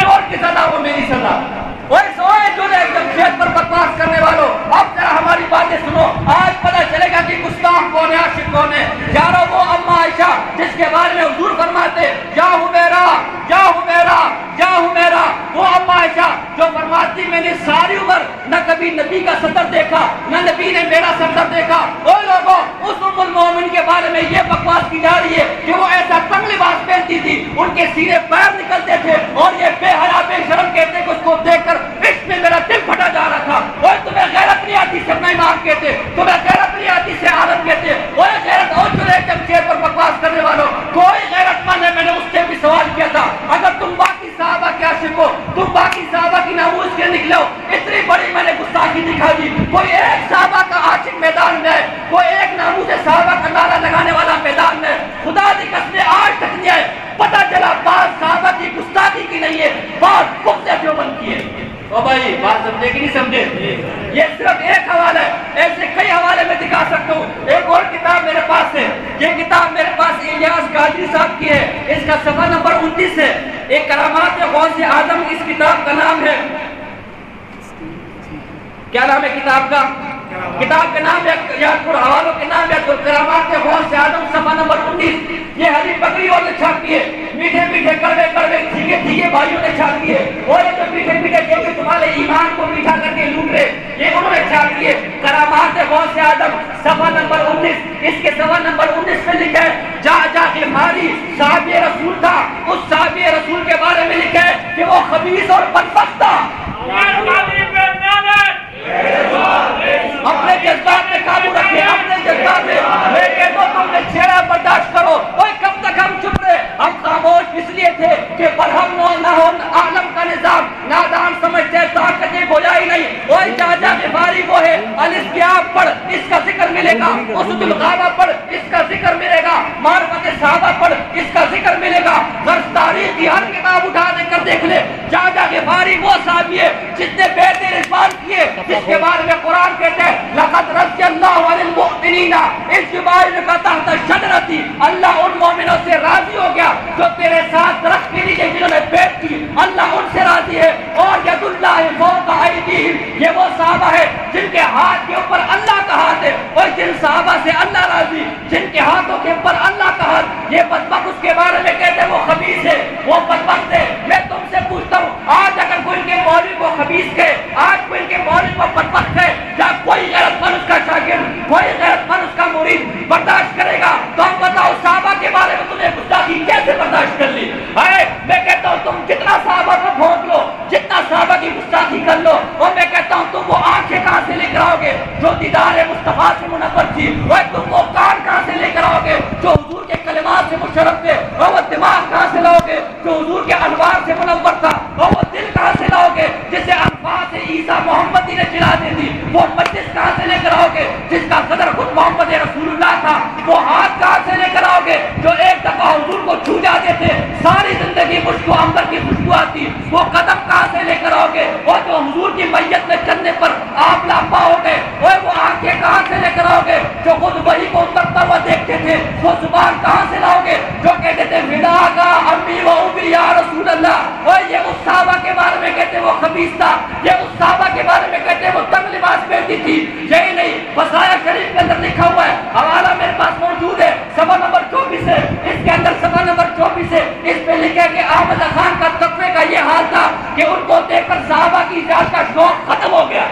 چور کی سزا وہ میری سزا سوئے جو ایک کھیت پر بکواس کرنے والوں، اب ذرا ہماری باتیں سنو۔ آج پتہ چلے گا کہ گستاخ کون ہے، عاشق کون ہے۔ یارو، وہ اما عائشہ، جس کے بارے میں حضور فرماتے، یا حمیرہ یا حمیرہ یا حمیرہ، وہ اما عائشہ جو فرماتی، میں نے ساری کبھی نبی کا سطر دیکھا، نہ نبی نے میرا سطر دیکھا۔ او لوگوں اس ام المومن کے بارے میں یہ بکواس کی جا رہی ہے کہ وہ ایسا تنگ لباس پہنتی تھی، ان کے سینے پیر نکلتے تھے اور یہ بے حیا، بے شرم کہتے کہ اس کو دیکھ کر اس میں میرا دل پھٹا جا رہا تھا۔ اور تمہیں غیرت نہیں آتی سے اپنا امام کہتے تمہیں غیرت نہیں آتی سے عالم کہتے وہ غیرت، اور جو ایک دم چیر پر بکواس کرنے والوں، کوئی غیرت مند ہے میں نے اس سے بھی سوال کیا تھا۔ اگر تم باقی صحابہ کے عاشق ہو، تم باقی صحابہ کی ناموز کے نکلے ہو، اتنی بڑی میں نے گستاخی دکھا دی کوئی ایک صحابہ کا عاشق میدان میں کوئی ایک ناموز صحابہ کا نعرہ لگانے والا میدان میں۔ خدا دی قسم آج تک نہیں ہے پتہ چلا بات صحابہ کی گستاخی کی نہیں ہے بات کم سے جو بن کی ہے او بھائی، بات سمجھے کہ نہیں سمجھے؟ یہ صرف ایک حوالہ ہے ایسے کئی حوالے میں دکھا سکتا ہوں۔ ایک اور کتاب میرے پاس ہے۔ یہ کتاب میرے پاس الیاس قادری صاحب کی ہے۔ اس کا صفحہ نمبر انتیس ہے۔ ایک کرامات غوث اعظم اس کتاب کا نام ہے۔ کیا نام ہے کتاب کا؟ کتاب کے نام ہے یاد حوالوں کے نام ہے کرامات کے غوث اعظم صفحہ نمبر انتیس یہ ہری بکری اور نے چھاپی ہے۔ میٹھے میٹھے کڑوے کڑوے ٹھیکے ٹھیکے بھائیوں نے چھاپی ہے۔ اور یہ جو میٹھے میٹھے جو کہ تمہارے ایمان کو میٹھا کر کے لوٹ رہے، یہ انہوں نے چھاپی ہے۔ کرامات غوث اعظم صفحہ نمبر انیس۔ اس کے صفحہ نمبر انیس میں لکھا ہے، جا جا کے ماری صاحب رسول تھا۔ اس صاحب رسول کے بارے میں لکھا ہے کہ وہ خبیث اور بدبخت تھا۔ اپنے جذبات میں قابو رکھے، اپنے جذبات میں میں کہتا ہوں تم نے چہرہ برداشت کرو اوے کب تک ہم چپ رہے۔ ہم خاموش اس لیے تھے کہ برہم نو نہ ہو عالم کا نظام نادان سمجھتے ہیں طاقتیں بوجھائی نہیں۔ اوے جاجہ بیماری وہ ہے الاسکیاب پڑھ اس کا ذکر ملے گا، اسد الغابہ پر اس کا ذکر ملے گا، مارکت صحابہ پر اس کا ذکر ملے گا۔ غرص تاریخ کی ہر کتاب اٹھا دے، کر دیکھ لے۔ جاجہ بیماری وہ صحابی ہے جتنے بیتے بیٹے رضوان کیے جس کے بارے میں قرآن کہتے ہیں، لقد رضی اللہ عن المؤمنین، اس جبائن کا تحت شجرتی، اللہ ان مومنوں سے راضی ہو گیا جو تیرے ساتھ درخت کے نیچے جنہوں نے بیت کی، اللہ ان سے راضی ہے۔ اور ید اللہ فوق ایدیہم، یہ وہ صحابہ ہے جن کے ہاتھ کے اوپر اللہ کا ہاتھ ہے، اور جن صحابہ سے اللہ راضی، جن کے ہاتھوں کے اوپر اللہ کا ہاتھ، یہ بدبخت اس کے بارے میں کہتے ہیں، وہ خبیث ہے وہ بدبخت ہے میں تم سے پوچھتا ہوں آج اگر کوئی ان کے مولوی کو خبیث کہے آج کوئی ان کے مولوی کو بدبخت ہے یا کوئی غیرت مند اس کا شاگرد کوئی غیرت مند اس کا مرید برداشت کرے گا تو ہم بتاؤ صحابہ کے بارے میں تمہیں گستاخی کیسے برداشت کر لی ہے میں کہتا ہوں تم جتنا صحابہ کو بھونک لو جتنا صحابہ کی گستاخی کر لو اور میں کہتا ہوں تم وہ آنکھیں کہاں سے لے کر آؤ گے؟ جو دیدار مصطفیٰ سے منور تھی، وہ تم وہ کان کہاں سے لے کر آؤ گے؟ جو حضور کے کلمات سے مشرف تھے اور وہ دماغ کہاں سے لاؤ گے؟ جو حضور کے انوار سے منور تھا اور وہ دل کہاں سے لاؤ گے؟ جسے انفاس سے عیسیٰ محمدی نے چلا دی تھی، وہ مجلس کہاں سے لے کر آؤ گے؟ جس کا صدر خود محمد رسول اللہ تھا، وہ ہاتھ کہاں سے لے کر آؤ گے؟ جو ایک دفعہ حضور کو چھو جاتے تھے، ساری زندگی خوشبو امبر کی خوشبو آتی، وہ قدم کہاں سے لے کر آؤ گے؟ اور جو حضور کی میت میں چلنے پر آپ لاپا ہو گئے اور وہ آنکھیں کہاں سے لے کر آؤ گے جو خود وہی کو اترتا ہوا دیکھتے تھے وہ زبان کہاں سے لاؤ گے جو کہتے تھے فدا کا امی و ابی یا رسول اللہ اور یہ اس صحابہ کے بارے خبیص تھا یہ اس صحابہ کے بارے میں کہتے ہیں، وہ تنگ لباس پہنتی تھی۔ یہی نہیں بسایا شریف کے اندر لکھا ہوا ہے، حوالہ میرے پاس موجود ہے۔ سبا نمبر چوبیس ہے، اس کے اندر سبا نمبر چوبیس ہے۔ اس پہ لکھا کہ احمد خان کا تقوی کا یہ حال تھا کہ ان کو دیکھ کر صحابہ کی اجازت کا شوق ختم ہو گیا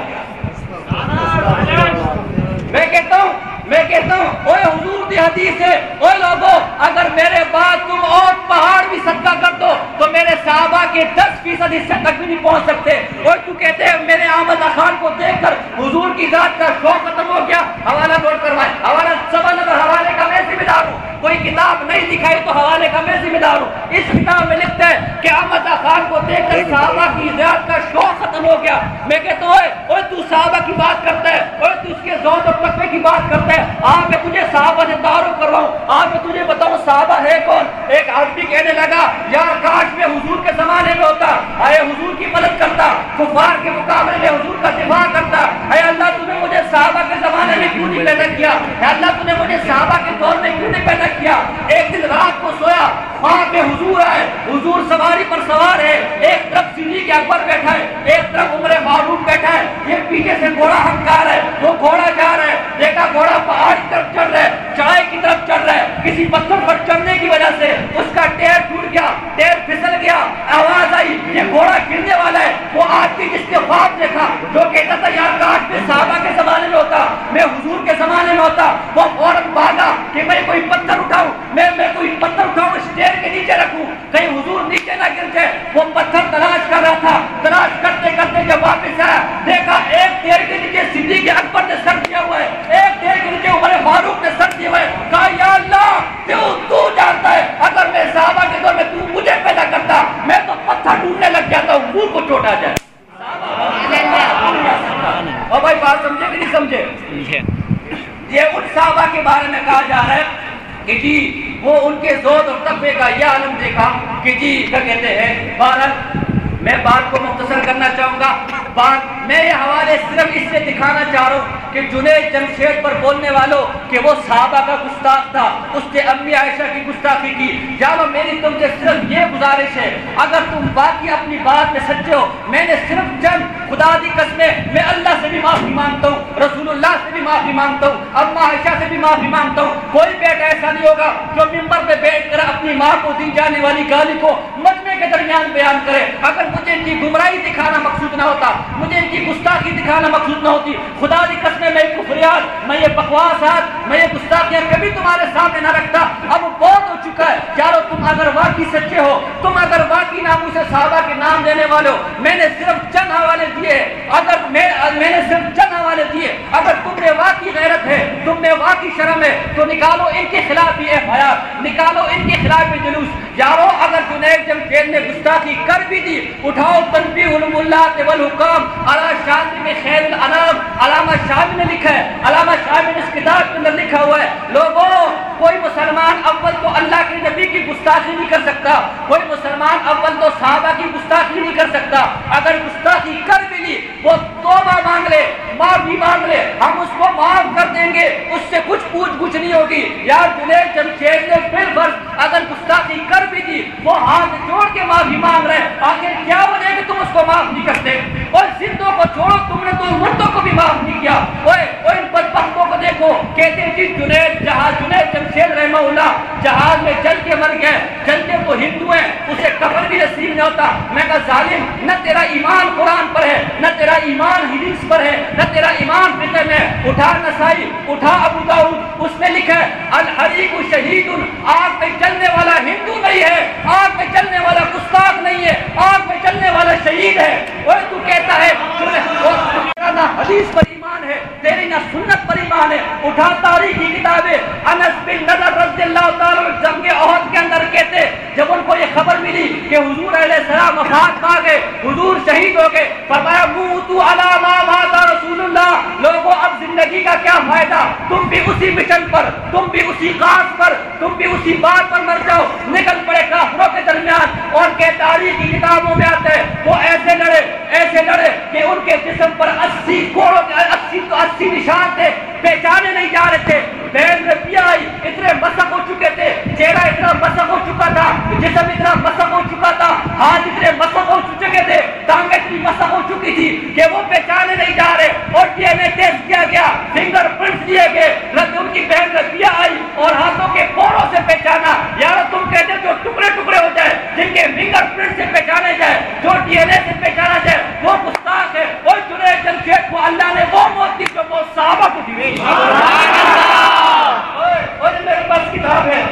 میں کہتا ہوں میں کہتا ہوں اوے حضور دی حدیث ہے اوے لوگو اگر میرے بعد تم اور پہاڑ بھی صدقہ کر دو تو میرے صحابہ کے دس فیصد حصے تک بھی نہیں پہنچ سکتے۔ اور تو کہتے ہیں، میرے احمد خان کو دیکھ کر حضور کی ذات کا شوق ختم ہو گیا۔ حوالہ نوٹ کروائے۔ حوالہ سبا نگر، حوالے کا میں ذمہ دار ہوں۔ کوئی کتاب نہیں دکھائی تو حوالے کا میں ذمہ دار ہوں۔ اس کتاب میں لکھتا ہے کہ احمد خان کو دیکھ کر صحابہ کی ذات کا شوق ختم ہو گیا۔ میں کہتا ہوں اوے تو صحابہ کی بات کرتا ہے اوے اس کے زود اور تقوی کی بات کرتا ہے آج میں تجھے صحابہ سے تعارف کرواؤں آج میں تجھے بتاؤں صحابہ ہے کون؟ ایک آدمی کہنے لگا یار کاش میں حضور کے زمانے میں ہوتا۔ اے حضور کی مدد کرتا، کفار کے مقابلے میں حضور کا دفاع کرتا۔ اے اللہ، تو نے مجھے صحابہ کے زمانے میں کیوں نہیں پیدا کیا؟ اے اللہ، تو نے مجھے صحابہ کے دور میں کیوں نہیں پیدا کیا؟ ایک دن رات کو سویا، خواب میں حضور آئے۔ حضور سواری پر سوار ہے۔ ایک طرف سیدھی کے اکبر بیٹھا ہے، ایک طرف عمر معروف بیٹھا ہے۔ یہ پیچھے سے گھوڑا ہنکار ہے۔ وہ گھوڑا جا رہا ہے دیکھا گھوڑا پہاڑ کی طرف چڑھ رہا ہے چڑھائی کی طرف چڑھ رہا ہے۔ کسی پتھر پر چڑھنے کی وجہ سے اس کا ٹیر ٹوٹ گیا، ٹیر پھسل گیا، آواز آئی، یہ گھوڑا گرنے والا ہے۔ وہ آدمی جس کے خواب دیکھا جو کہتا تھا، یار کاش میں صحابہ کے زمانے میں ہوتا، میں حضور کے زمانے میں ہوتا، وہ فوراً بھاگا کہ میں کوئی پتھر اٹھاؤں، میں میں کوئی پتھر اٹھاؤں، اس ٹیر کے نیچے رکھوں۔ کہیں حضور نیچے نہ گر جائے، وہ پتھر تلاش کر رہا تھا۔ تلاش کرتے کرتے جب واپس آیا، دیکھا ایک ٹیر کے نیچے صدیق کے اکبر نے سر دیا ہوا ہے۔ ایک ٹیر کے نیچے عمر فاروق نے سر دیا ہوا ہے۔ کہا، یا اللہ، کیوں تو جانتا ہے؟ اگر میں صحابہ کے دور میں تو مجھے پیدا کرتا، میں تو پتھر ڈھونڈنے لگ جاتا ہوں، منہ کو چوٹ آ جائے۔ اور بھائی، بات سمجھے کہ نہیں سمجھے؟ یہ ان صحابہ کے بارے میں کہا جا رہا ہے کہ جی وہ ان کے زود اور تقوی کا یہ عالم دیکھا کہ جی کیا کہتے ہیں؟ بہرحال میں بات کو مختصر کرنا چاہوں گا۔ بات میں یہ حوالے صرف اس سے دکھانا چاہ رہا ہوں کہ جنید جمشید پر بولنے والوں کہ وہ صحابہ کا گستاخ تھا، اس نے امی عائشہ کی گستاخی کی۔ جانو میری تم سے صرف یہ گزارش ہے، اگر تم باقی اپنی بات میں سچے ہو، میں نے صرف چند خدا دی قسمیں، میں اللہ سے بھی معافی مانگتا ہوں، رسول اللہ سے بھی معافی مانگتا ہوں، اما عائشہ سے بھی معافی مانگتا ہوں۔ کوئی بیٹا ایسا نہیں ہوگا جو ممبر پہ بیٹھ کر اپنی ماں کو دی جانے والی گالی کو مجمع کے درمیان بیان کرے۔ اگر مجھے ان کی گمراہی دکھانا مقصود نہ ہوتا، مجھے ان کی گستاخی دکھانا مقصود نہ ہوتی، خدا دی قسمیں میں یہ کفریات میں یہ بکواسات میں یہ گستاخیاں کبھی تمہارے سامنے نہ رکھتا۔ اب بہت ہو چکا ہے۔ چارو تم اگر واقعی سچے ہو، تم اگر واقعی ناموں سے صحابہ کے نام دینے والے ہو، میں نے صرف چند حوالے دیے اگر میں میں نے صرف چند حوالے دیے اگر تم میں واقعی غیرت ہے، تم میں واقعی شرم ہے، تو نکالو ان کے خلاف بھی ایف آئی آر نکالو ان کے خلاف بھی جلوس۔ یارو، اگر جنید جمشید نے گستاخی کر بھی دی۔ اٹھاؤ تنبیہ الملات والحکام۔ علی شاطب جی خیر الانام، علامہ شامی جی نے لکھا ہے۔ علامہ شامی جی نے اس کتاب کے اندر لکھا ہوا ہے، لوگوں، کوئی مسلمان اول تو اللہ کے نبی کی گستاخی نہیں کر سکتا، کوئی مسلمان اول تو صحابہ کی گستاخی نہیں کر سکتا۔ اگر گستاخی کر بھی لی وہ توبہ مانگ لے، معافی مانگ لے، ہم اس کو معاف کر دیں گے، اس سے کچھ پوچھ گچھ نہیں ہوگی۔ یار جنید جمشید نے پھر فرض۔ اگر گستاخی کر بھی دی، وہ ہاتھ جوڑ کے کے معافی مانگ رہے آخر کیا وجہ ہے کہ تم اس کو معاف نہیں کرتے؟ اور زندوں کو چھوڑو، تم نے تو مردوں کو بھی معاف نہیں کیا۔ اوے اوے ان بدبختوں کو دیکھو، کہتے ہیں جی جنید جہاز، جنید جمشید رحمہ اللہ جہاز میں چل کے مر گئے۔ چلتے تو ہندو ہیں، اسے کفر بھی نصیب نہیں ہوتا۔ میں کہا، ظالم، نہ تیرا ایمان قرآن پر ہے، نہ تیرا ایمان حدیث پر ہے، نہ تیرا ایمان فکر میں اٹھا نسائی، اٹھا ابو داؤد، اس نے لکھا ہے، الحریق شہید، آگ میں چلنے والا ہندو نہیں ہے آگ میں چلنے والا گستاخ نہیں ہے آگ میں چلنے والا شہید ہے۔ وہ تو کہتا ہے تیرا نہ حدیث پر ایمان ہے، تیری نہ سنت پر ایمان ہے۔ اٹھا تاریخی کتابیں۔ انس بن نظر رضی اللہ تعالیٰ جنگ عہد کے اندر کہتے، جب ان کو یہ خبر ملی کہ حضور علیہ السلام وفات پا گئے حضور شہید ہو گئے۔ فرمایا موتو علی ما مات رسول اللہ لوگوں، اب زندگی کا کیا فائدہ؟ تم بھی اسی مشن پر، تم بھی اسی قاص پر، تم بھی اسی بات پر مر جاؤ۔ نکل پڑے کافروں اور کے تاریخی کتابوں میں آتے ہیں۔ وہ ایسے لڑے ایسے لڑے کہ ان کے جسم پر اسی کوڑوں کے اسی تو اسی نشان تھے پہچانے نہیں جا رہے تھے۔ بہن ربیہ آئی، اتنے مسق ہو چکے تھے۔ چہرہ اتنا مسق ہو چکا تھا، جسم اتنا مسق ہو چکا تھا۔ ہاتھ اتنے مسق ہو چکے تھے۔ ٹانگیں اتنی مسق ہو چکی تھی کہ وہ پہچانے نہیں جا رہے۔ اور ڈی این اے ٹیسٹ کیا گیا فنگر پرنٹس لیے گئے۔ رد ان کی بہن ربیہ آئی اور ہاتھوں کے کوڑوں سے پہچانا۔ یار تم کہتے جو ٹکڑے جن کے فنگر پرنٹ سے پہچانے جائے، جو ڈی این اے سے پہچانا جائے، وہ گستاخ ہے اور جنید جمشید کو اللہ نے وہ موت دی جو موت صحابہ کو دی اور میرے پاس کتاب ہے،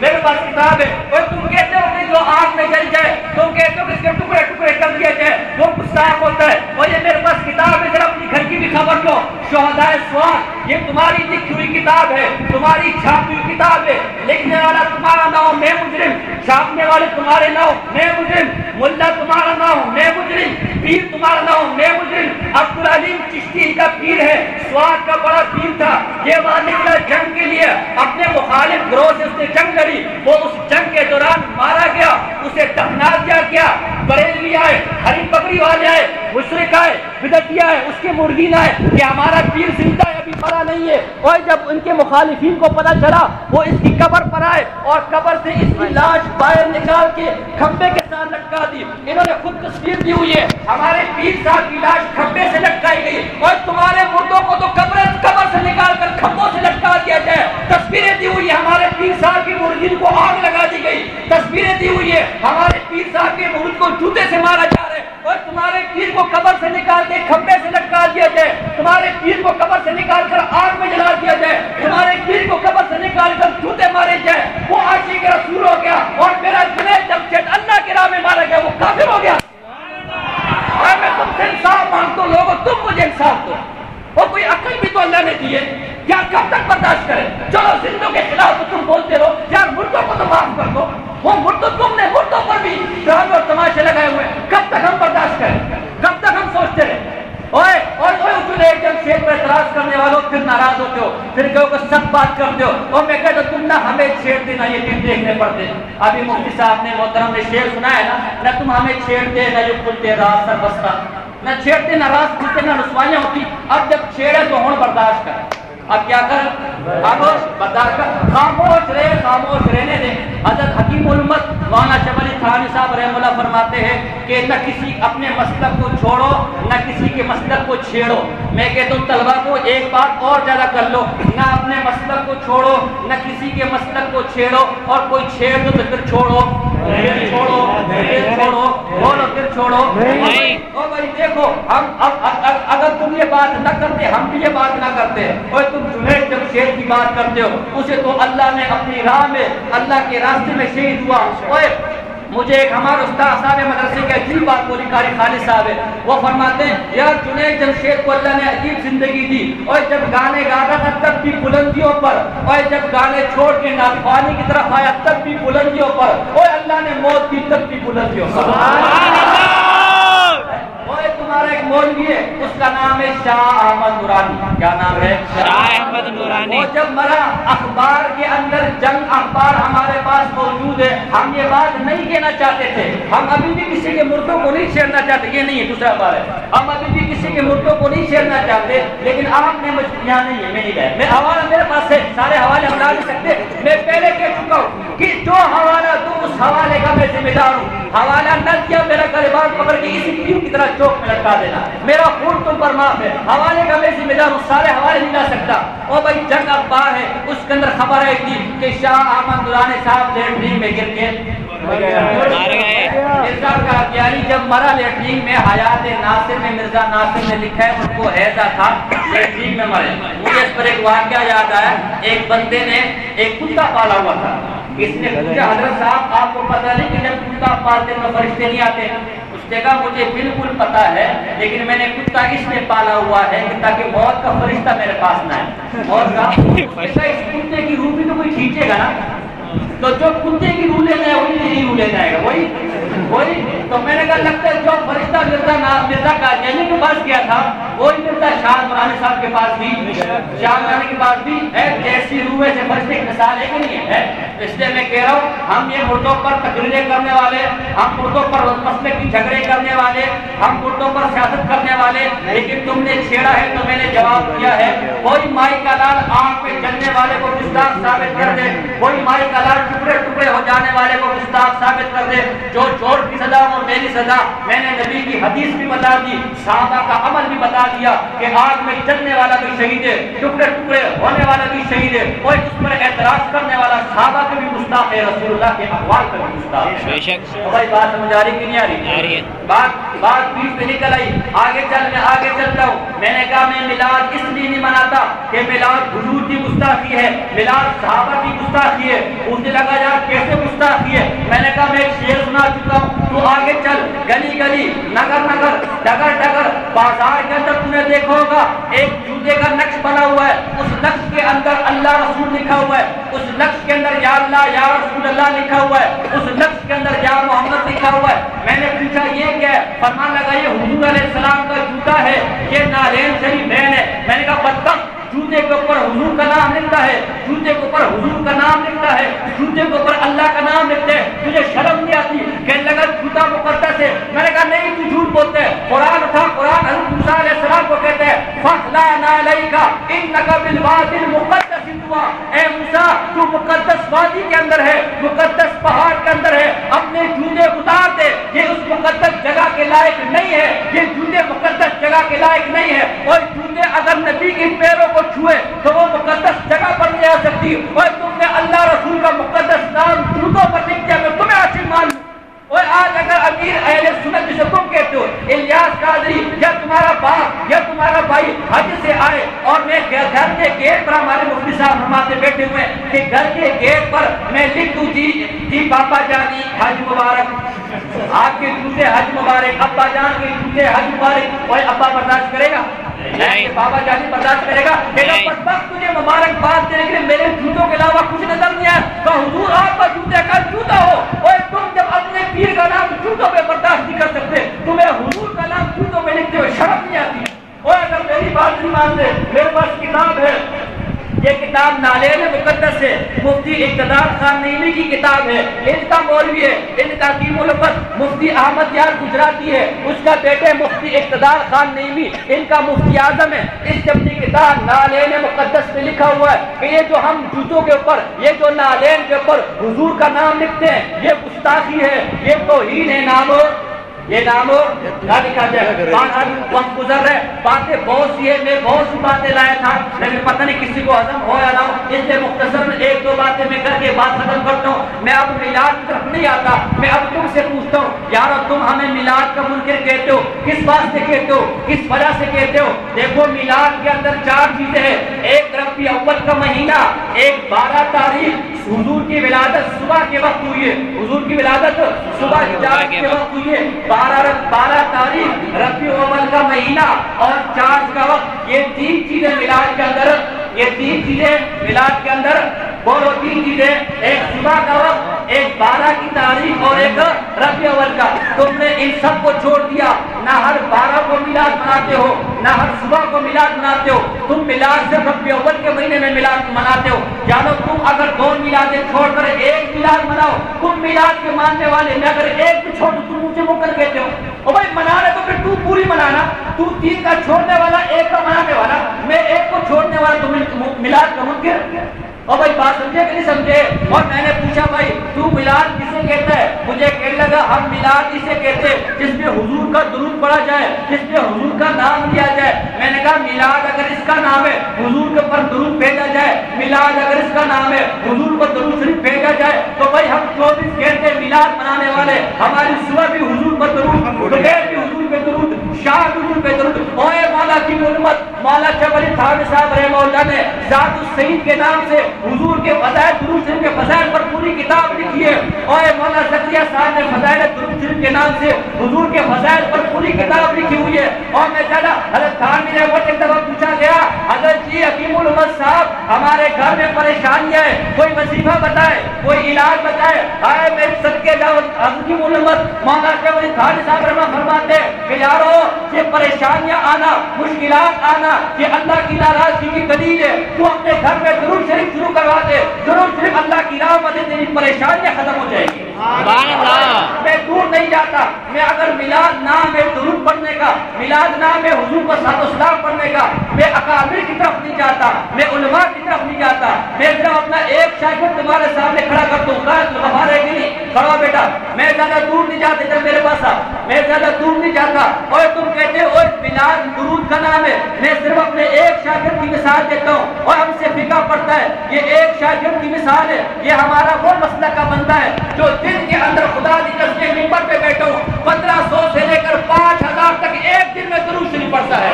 میرے پاس کتاب ہے۔ اور تم کہتے ہو کہ جو آگ میں جل جائے، تم کہتے ہو کہ اس کے ٹکڑے ٹکڑے کر دیے جائے وہ گستاخ ہوتا ہے۔ اور یہ میرے پاس کتاب ہے، ذرا اپنی گھر کی بھی خبر لو شہدائے سوال یہ تمہاری ہوئی کتاب ہے، تمہاری چھاپی ہوئی کتاب ہے، لکھنے والا تمہارا نام میں مجرم۔ چھاپنے والے تمہارے نام، میں مجرم۔ ملا تمہارا نام، میں مجرم۔ پیر تمہارا نام، میں مجرم۔ عبد العلیم چشتی کا پیر ہے۔ سواد کا بڑا پیر تھا۔ یہ وہاں نکلا جنگ کے لیے۔ اپنے مخالف گروہ سے اس نے جنگ لڑی۔ وہ اس جنگ کے دوران مارا گیا، اسے دفنا دیا گیا۔ بریلوی آئے، ہری پکڑی والے آئے۔ مشرق آئے بدتی آئے، اس کے مردین آئے کہ ہمارا پیر زندہ ہے، ابھی مرا نہیں ہے۔ اور جب ان کے مخالفین کو پتا چلا، وہ اس کی قبر پر آئے اور قبر سے اس کی لاش باہر نکال کے کھمبے کے ساتھ لٹکا دی۔ انہوں نے خود تصویر دی ہوئی ہے، ہمارے پیر صاحب کی لاش کھمبے سے لٹکائی گئی۔ اور تمہارے مردوں کو تو قبر قبر سے نکال کر کھمبوں سے لٹکا دیا جائے۔ تصویریں دی ہوئی ہے، ہمارے پیر صاحب کی مردین کو آگ لگا دی گئی۔ تصویریں دی ہوئی ہے، ہمارے پیر صاحب کے مرد کو جوتے سے مارا جا رہا ہے اور تمہارے پیر کو قبر سے نکال کے کھمبے سے لٹکا دیا جائے۔ تمہارے پیر کو قبر سے نکال کر آگ میں جلا دیا جائے۔ تمہارے پیر کو قبر سے نکال کر جوتے مارے جائے۔ وہ آشی کے رسول ہو گیا اور میرا جنید جمشید اللہ کے راہ میں مارا گیا، وہ کافر ہو گیا۔ اور میں تم سے انصاف مانگتا ہوں، لوگوں، تم مجھے انصاف دو۔ اور کوئی عقل بھی تو اللہ نے دی ہے۔ کیا کب تک برداشت کرے؟ چلو زندوں کے خلاف تو تم بولتے رہو یار مردوں کو تو معاف کر دو۔ وہ مردوں تم نے مردوں پر بھی ڈرامے اور تماشے لگائے ہوئے کب تک ہم برداشت کریں؟ کب تک ہم سوچتے رہیں؟ اوئے اور اوے اٹھو ایک جب شیر پر اعتراض کرنے والوں پھر ناراض ہوتے ہو، پھر کہو کہ سب بات کرتے ہو۔ اور میں کہتا تم نہ ہمیں چھیڑ دینا، یہ دن دیکھنے پڑتے۔ ابھی مفتی صاحب نے، محترم نے شیر سنا ہے نا، نہ تم ہمیں چھیڑتے نہ جو کھلتے راز سر بستا نہ چھیڑتے، نہ راز کھلتے، نہ رسوائیاں ہوتی۔ اب جب چھیڑے تو ہون برداشت کریں اب کیا کر؟ خاموش برداشت کر۔ خاموش رہے خاموش رہنے دیں۔ حضرت حکیم الامت مولانا شبلی تھانی صاحب رحم اللہ فرماتے ہیں کہ نہ کسی اپنے مسلک کو چھوڑو نہ کسی کے مسلک کو چھیڑو۔ میں کہتا ہوں طلبا کو ایک بات اور زیادہ کر لو۔ نہ اپنے مسلک کو چھوڑو نہ کسی کے مسلک کو چھیڑو۔ اور کوئی چھیڑ دو تو پھر چھوڑو۔ پھر چھوڑو پھر چھوڑو۔ بولو پھر چھوڑو۔ او بھائی دیکھو ہم اب اگر تم یہ بات نہ کرتے ہم بھی یہ بات نہ کرتے۔ اور تم جنید جب شیر کی بات کرتے ہو اسے تو اللہ نے اپنی راہ میں اللہ کے راستے میں شہید ہوا۔ اوے مجھے ایک ہمارے استاد صاحب مدرسے کے عجیب بات بولی کاری خالد صاحب۔ ہے وہ فرماتے ہیں یار جنید جمشید کو اللہ نے عجیب زندگی دی اور جب گانے گاتا تھا تب بھی بلندیوں پر۔ اور جب گانے چھوڑ کے ناخوانی کی طرف آیا تب بھی بلندیوں پر۔ اور اللہ نے موت دی تب بھی بلندیوں پر۔ اور تمہارا ایک مولوی ہے اس کا نام ہے شاہ احمد نورانی۔ کیا نام ہے؟ شاہ احمد نورانی۔ وہ جب مرا اخبار کے اندر جنگ اخبار ہمارے پاس موجود ہے۔ ہم یہ بات نہیں کہنا چاہتے تھے۔ ہم ابھی بھی کسی کے مردوں کو نہیں چھیڑنا چاہتے۔ یہ نہیں ہے دوسرا بار ہے۔ ہم ابھی بھی کسی کے مردوں کو نہیں چھیڑنا چاہتے لیکن آپ نے مجھ یہاں نہیں ہے میں نہیں گیا۔ میں حوالہ میرے پاس ہے سارے حوالے ہم لا نہیں سکتے۔ میں پہلے کہہ چکا ہوں کہ جو حوالہ دو اس حوالے کا میں ذمہ دار ہوں۔ حوالہ نہ کیا میرا گریبان پکڑ کے اسی کیوں کی طرح چوک میں لٹکا دینا میرا خون تم پر معاف ہے۔ حوالے کا میں ذمہ دار ہوں سارے حوالے نہیں لا سکتا۔ او بھائی جنگ اخبار ہے۔ اس کے اندر خبر ہے کہ کہ شاہ احمد دورانی صاحب لیٹرین میں گر کے مرزا کا یعنی جب مرا لیٹرین میں حیات ناصر میں مرزا ناصر نے لکھا ہے ان کو ایسا تھا۔ لیٹرین میں مرے۔ مجھے اس پر ایک واقعہ یاد آیا۔ ایک بندے نے ایک کتا پالا ہوا تھا۔ اس نے پوچھا حضرت صاحب آپ کو پتہ نہیں کہ جب کتا پالتے تو فرشتے نہیں آتے؟ جگہ مجھے بالکل پتا ہے، لیکن میں نے کتا اس لیے پالا ہوا ہے کہ تاکہ موت کا فرشتہ میرے پاس نہ آئے۔ موت کا فرشتہ اس کتے کی روح بھی تو کوئی کھینچے گا نا، تو جو کتے کی روح لینا ہے وہی میری روح لینا ہے وہی وہی تو میں نے کہا لگتا ہے جو فرشتہ مرزا نام مرزا کا کے پاس کیا تھا، وہی مرزا شاہ مرانی صاحب کے پاس بھی شاہ مرانی کے پاس بھی ہے، جیسی روح سے فرشتے کی مثال ہے کہ نہیں ہے۔ اس لیے میں کہہ رہا ہوں، ہم یہ مردوں پر تقریریں کرنے والے، ہم مردوں پر مسئلے کی جھگڑے کرنے والے، ہم مردوں پر سیاست کرنے والے، لیکن تم نے چھیڑا ہے تو میں نے جواب دیا ہے۔ کوئی مائی کا لال آنکھ پہ جلنے والے کو گستاخ ثابت کر دے۔ کوئی مائی کا لال ٹکڑے ٹکڑے ہو جانے والے کو گستاخ ثابت کر دے۔ جو جو چور کی سزا وہ میری سزا؟ میں نے نبی کی حدیث بھی بتا دی صحابہ کا عمل بھی بتا دیا کہ آگ میں جلنے والا بھی شہید ہے ٹکڑے ٹکڑے ہونے والا بھی شہید ہے کوئی اس پر اعتراض کرنے والا صحابہ کے بھی گستاخ ہے رسول اللہ کے اقوال کا بھی گستاخ ہے۔ بے شک۔ تو بھائی بات سمجھ آ رہی کہ نہیں آ رہی؟ ہے۔ بات بات بیچ میں نکل آئی آگے چل میں آگے چلتا ہوں۔ میں نے کہا میں میلاد اس لیے نہیں مناتا کہ میلاد حضور کی گستاخی ہے میلاد صحابہ کی گستاخی ہے۔ اسے لگا یار کیسے گستاخی ہے؟ میں نے کہا میں ایک شعر سنا چکا ہوں تو آگے چل، گلی گلی، نگر نگر، ڈگر ڈگر۔ بازار کے اندر تمہیں دیکھو گا ایک جوتے کا نقش بنا ہوا ہے۔ اس نقش کے اندر اللہ رسول لکھا ہوا ہے۔ اس نقش کے اندر یا اللہ یا رسول اللہ لکھا ہوا ہے۔ اس نقش کے اندر یا محمد لکھا ہوا ہے۔ میں نے پوچھا، یہ کیا ہے؟ فرمان لگا، یہ حضور علیہ السلام کا جوتا ہے، یہ نارین شریف بہن ہے۔ میں نے کہا، بدبخت۔ جوتے کے اوپر حضور کا نام لکھتا ہے، جوتے کے اوپر حضور کا نام لکھتا ہے، جوتے کے اوپر اللہ کا نام لکھتے ہیں۔ تجھے شرم نہیں آتی کہنے لگا جوتا مقدس ہے میں نے کہا نہیں، تو جھوٹ بولتے ہیں۔ قرآن تھا قرآن حضرت موسیٰ علیہ السلام کو کہتے ہیں فَخْلَا نَعْلَيْكَ إِنَّكَ بِالْوَادِ اے موسیٰ، تو مقدس وادی کے اندر ہے، مقدس پہاڑ کے اندر ہے۔ اپنے جوتے اتار دے، یہ اس مقدس جگہ کے لائق نہیں ہے۔ یہ جوتے مقدس جگہ کے لائق نہیں ہے۔ اور جوتے اگر نبی کے پیروں کو چھوئے، تو وہ مقدس جگہ پر نہیں آ سکتی۔ اور تم نے اللہ رسول کا مقدس نام جوتوں پر لکھ دیا، میں تمہیں حاصل مان لوں۔ اور آج اگر امیر اہل سنت جسے تم کہتے ہو، الیاس قادری، یا تمہارا باپ، یا تمہارا بھائی حج سے آئے، اور میں گھر کے گیٹ پر ہمارے مفتی صاحب فرماتے بیٹھے ہوئے کہ گھر کے گیٹ پر میں لکھ دوں جی جی پاپا جانی، حج مبارک۔ آپ کے جوتے حج مبارک، ابا جان کے جوتے حج مبارک اور ابا برداشت کرے گا؟ بابا جانی برداشت کرے گا۔ کہ نہیں۔ بدبخت تجھے مبارک باد دینے کے لیے میرے جوتوں کے علاوہ کچھ نظر نہیں آیا۔ تو حضور آپ کا جوتے کا جوتا ہو۔ اور تم جب اپنے پیر کا نام جوتوں پہ برداشت نہیں کر سکتے تمہیں حضور کا نام جوتوں پہ لکھتے ہوئے شرم نہیں آتی۔ اور اگر میری بات نہیں مانتے میرے پاس کتاب ہے۔ یہ کتاب نالین مقدس ہے۔ مفتی اقتدار خان نعیمی کی کتاب ہے۔ ان کا مولوی ہے۔ ان کا کی ملفت؟ مفتی احمد یار گجراتی ہے۔ اس کا بیٹے مفتی اقتدار خان نعیمی ان کا مفتی اعظم ہے۔ اس کی کتاب نالین مقدس میں لکھا ہوا ہے۔ کہ یہ جو ہم جوتوں کے اوپر، یہ جو نالین کے اوپر حضور کا نام لکھتے ہیں، یہ گستاخی ہے۔ یہ توہین ہے نامو یہ نامو کیا لکھا جائے بات ہر وقت گزر رہے۔ باتیں بہت سی ہے میں بہت سی باتیں لایا تھا۔ لیکن پتہ نہیں کسی کو ہضم ہو یا نہ ہو اس لیے مختصر ایک دو باتیں میں کر کے بات ختم کرتا ہوں۔ میں اب میلاد کی طرف نہیں آتا۔ میں اب تم سے پوچھتا ہوں، یارو، تم ہمیں میلاد کا منکر کہتے ہو؟ کس بات سے کہتے ہو؟ کس وجہ سے کہتے ہو؟ دیکھو، میلاد کے اندر چار چیزیں ہیں۔ ایک ربی اول کا مہینہ، ایک بارہ تاریخ حضور کی ولادت صبح کے وقت ہوئی ہے۔ حضور کی ولادت صبح کے وقت۔ ہوئی ہے۔ بارہ بارہ تاریخ ربیع اول کا مہینہ اور چاند کا وقت۔ یہ تین چیزیں میلاد کے اندر یہ تین چیزیں میلاد کے اندر بولو تین چیزیں، ایک صبح کا وقت، ایک بارہ کی تاریخ اور ایک ربیع اول کا۔ تم نے ان سب کو چھوڑ دیا۔ نہ ہر بارہ کو میلاد مناتے ہو، نہ ہر صبح کو میلاد مناتے ہو۔ تم میلاد صرف ربیع اول کے مہینے میں میلاد مناتے ہو۔ جانو تم اگر دو میلادیں چھوڑ کر ایک میلاد مناؤ، تم میلاد کے ماننے والے میں اگر ایک بھی چھوڑ تم مجھے مکر کہتے ہو۔ او بھائی، منا رہے تو پھر تو پوری منانا۔ تو تین کا چھوڑنے والا، ایک کا منانے والا۔ میں ایک کو چھوڑنے والا تم میلاد کا منکر اور بھائی بات سمجھے کہ نہیں سمجھے؟ اور میں نے پوچھا بھائی، تو میلاد کسے کہتا ہے؟ مجھے کہنے لگا، ہم میلاد اسے کہتے ہیں، جس میں حضور کا درود پڑھا جائے، جس میں حضور کا نام لیا جائے۔ میں نے کہا میلاد اگر اس کا نام ہے، حضور کے اوپر درود بھیجا جائے میلاد اگر اس کا نام ہے، حضور پر درود شریف بھیجا جائے، تو بھائی ہم چوبیس گھنٹے میلاد منانے والے ہماری صبح بھی حضور پر درود، دوپہر بھی حضور پہ درود شاہ حضور پہ درود اوے مولا کی علمت مولا چبری تھاوی صاحب رحمہ اللہ نے ذات السعید کے نام سے حضور کے فضائل درود شریف کے فضائل پر پوری کتاب لکھی ہے۔ اور مولا زکریا صاحب نے فضائل درود شریف کے نام سے حضور کے فضائل پر پوری کتاب لکھی ہوئی ہے۔ اور میں چلا حضرت تھانوی نے وہ ایک دفعہ پوچھا گیا، حضرت جی حکیم الامت صاحب، ہمارے گھر میں پریشانی ہے، کوئی وظیفہ بتائے، کوئی علاج بتائے۔ آئے میں صدقے جاؤ حکیم الامت، مولا چبری تھانوی صاحب رحمہ فرماتے کہ یارو یہ پریشانیاں آنا مشکلات آنا یہ اللہ کی ناراضگی کی دلیل ہے تو اپنے گھر میں درود شریف شروع کروا دے درود شریف اللہ کی راہ میں تیری پریشانیاں ختم ہو جائیں گی۔ میں دور نہیں جاتا میں اگر میلاد نام ہے درود پڑھنے کا میلاد نام ہے حضور پر صلاح السلام پڑھنے کا میں اکابر کی طرف نہیں جاتا میں علماء کی طرف نہیں جاتا میں صرف اپنا ایک شاگرد تمہارے سامنے کھڑا کر دوں گا ہمارے نہیں کھڑا بیٹا میں زیادہ دور نہیں جاتا جب میرے پاس آ میں زیادہ دور نہیں جاتا اور تم کہتے ہو میلاد درود کا نام ہے۔ میں صرف اپنے ایک شاگرد کی مثال دیتا ہوں اور ہم سے فقہ پڑتا ہے۔ یہ ایک شاگرد کی مثال ہے۔ یہ ہمارا وہ مسئلہ کا بندہ ہے جو دن کے اندر خدا کی قسم ممبر پہ بیٹھا ہوں پندرہ سو سے لے کر پانچ ہزار تک ایک دن میں درود شریف پڑھتا ہے۔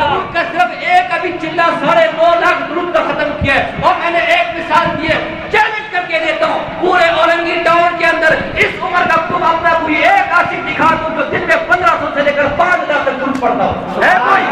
درود کا صرف ایک ابھی چلا ساڑھے دو لاکھ درود کا ختم کیا ہے اور میں نے ایک مثال دی ہے۔ چیلنج کر کے دیتا ہوں۔ پورے اورنگی ٹاؤن پر جب تم اپنا کوئی ایک عاشق دکھا دو جو دن میں پندرہ سو سے لے کر پانچ ہزار تک درود پڑھتا ہو۔ ہے کوئی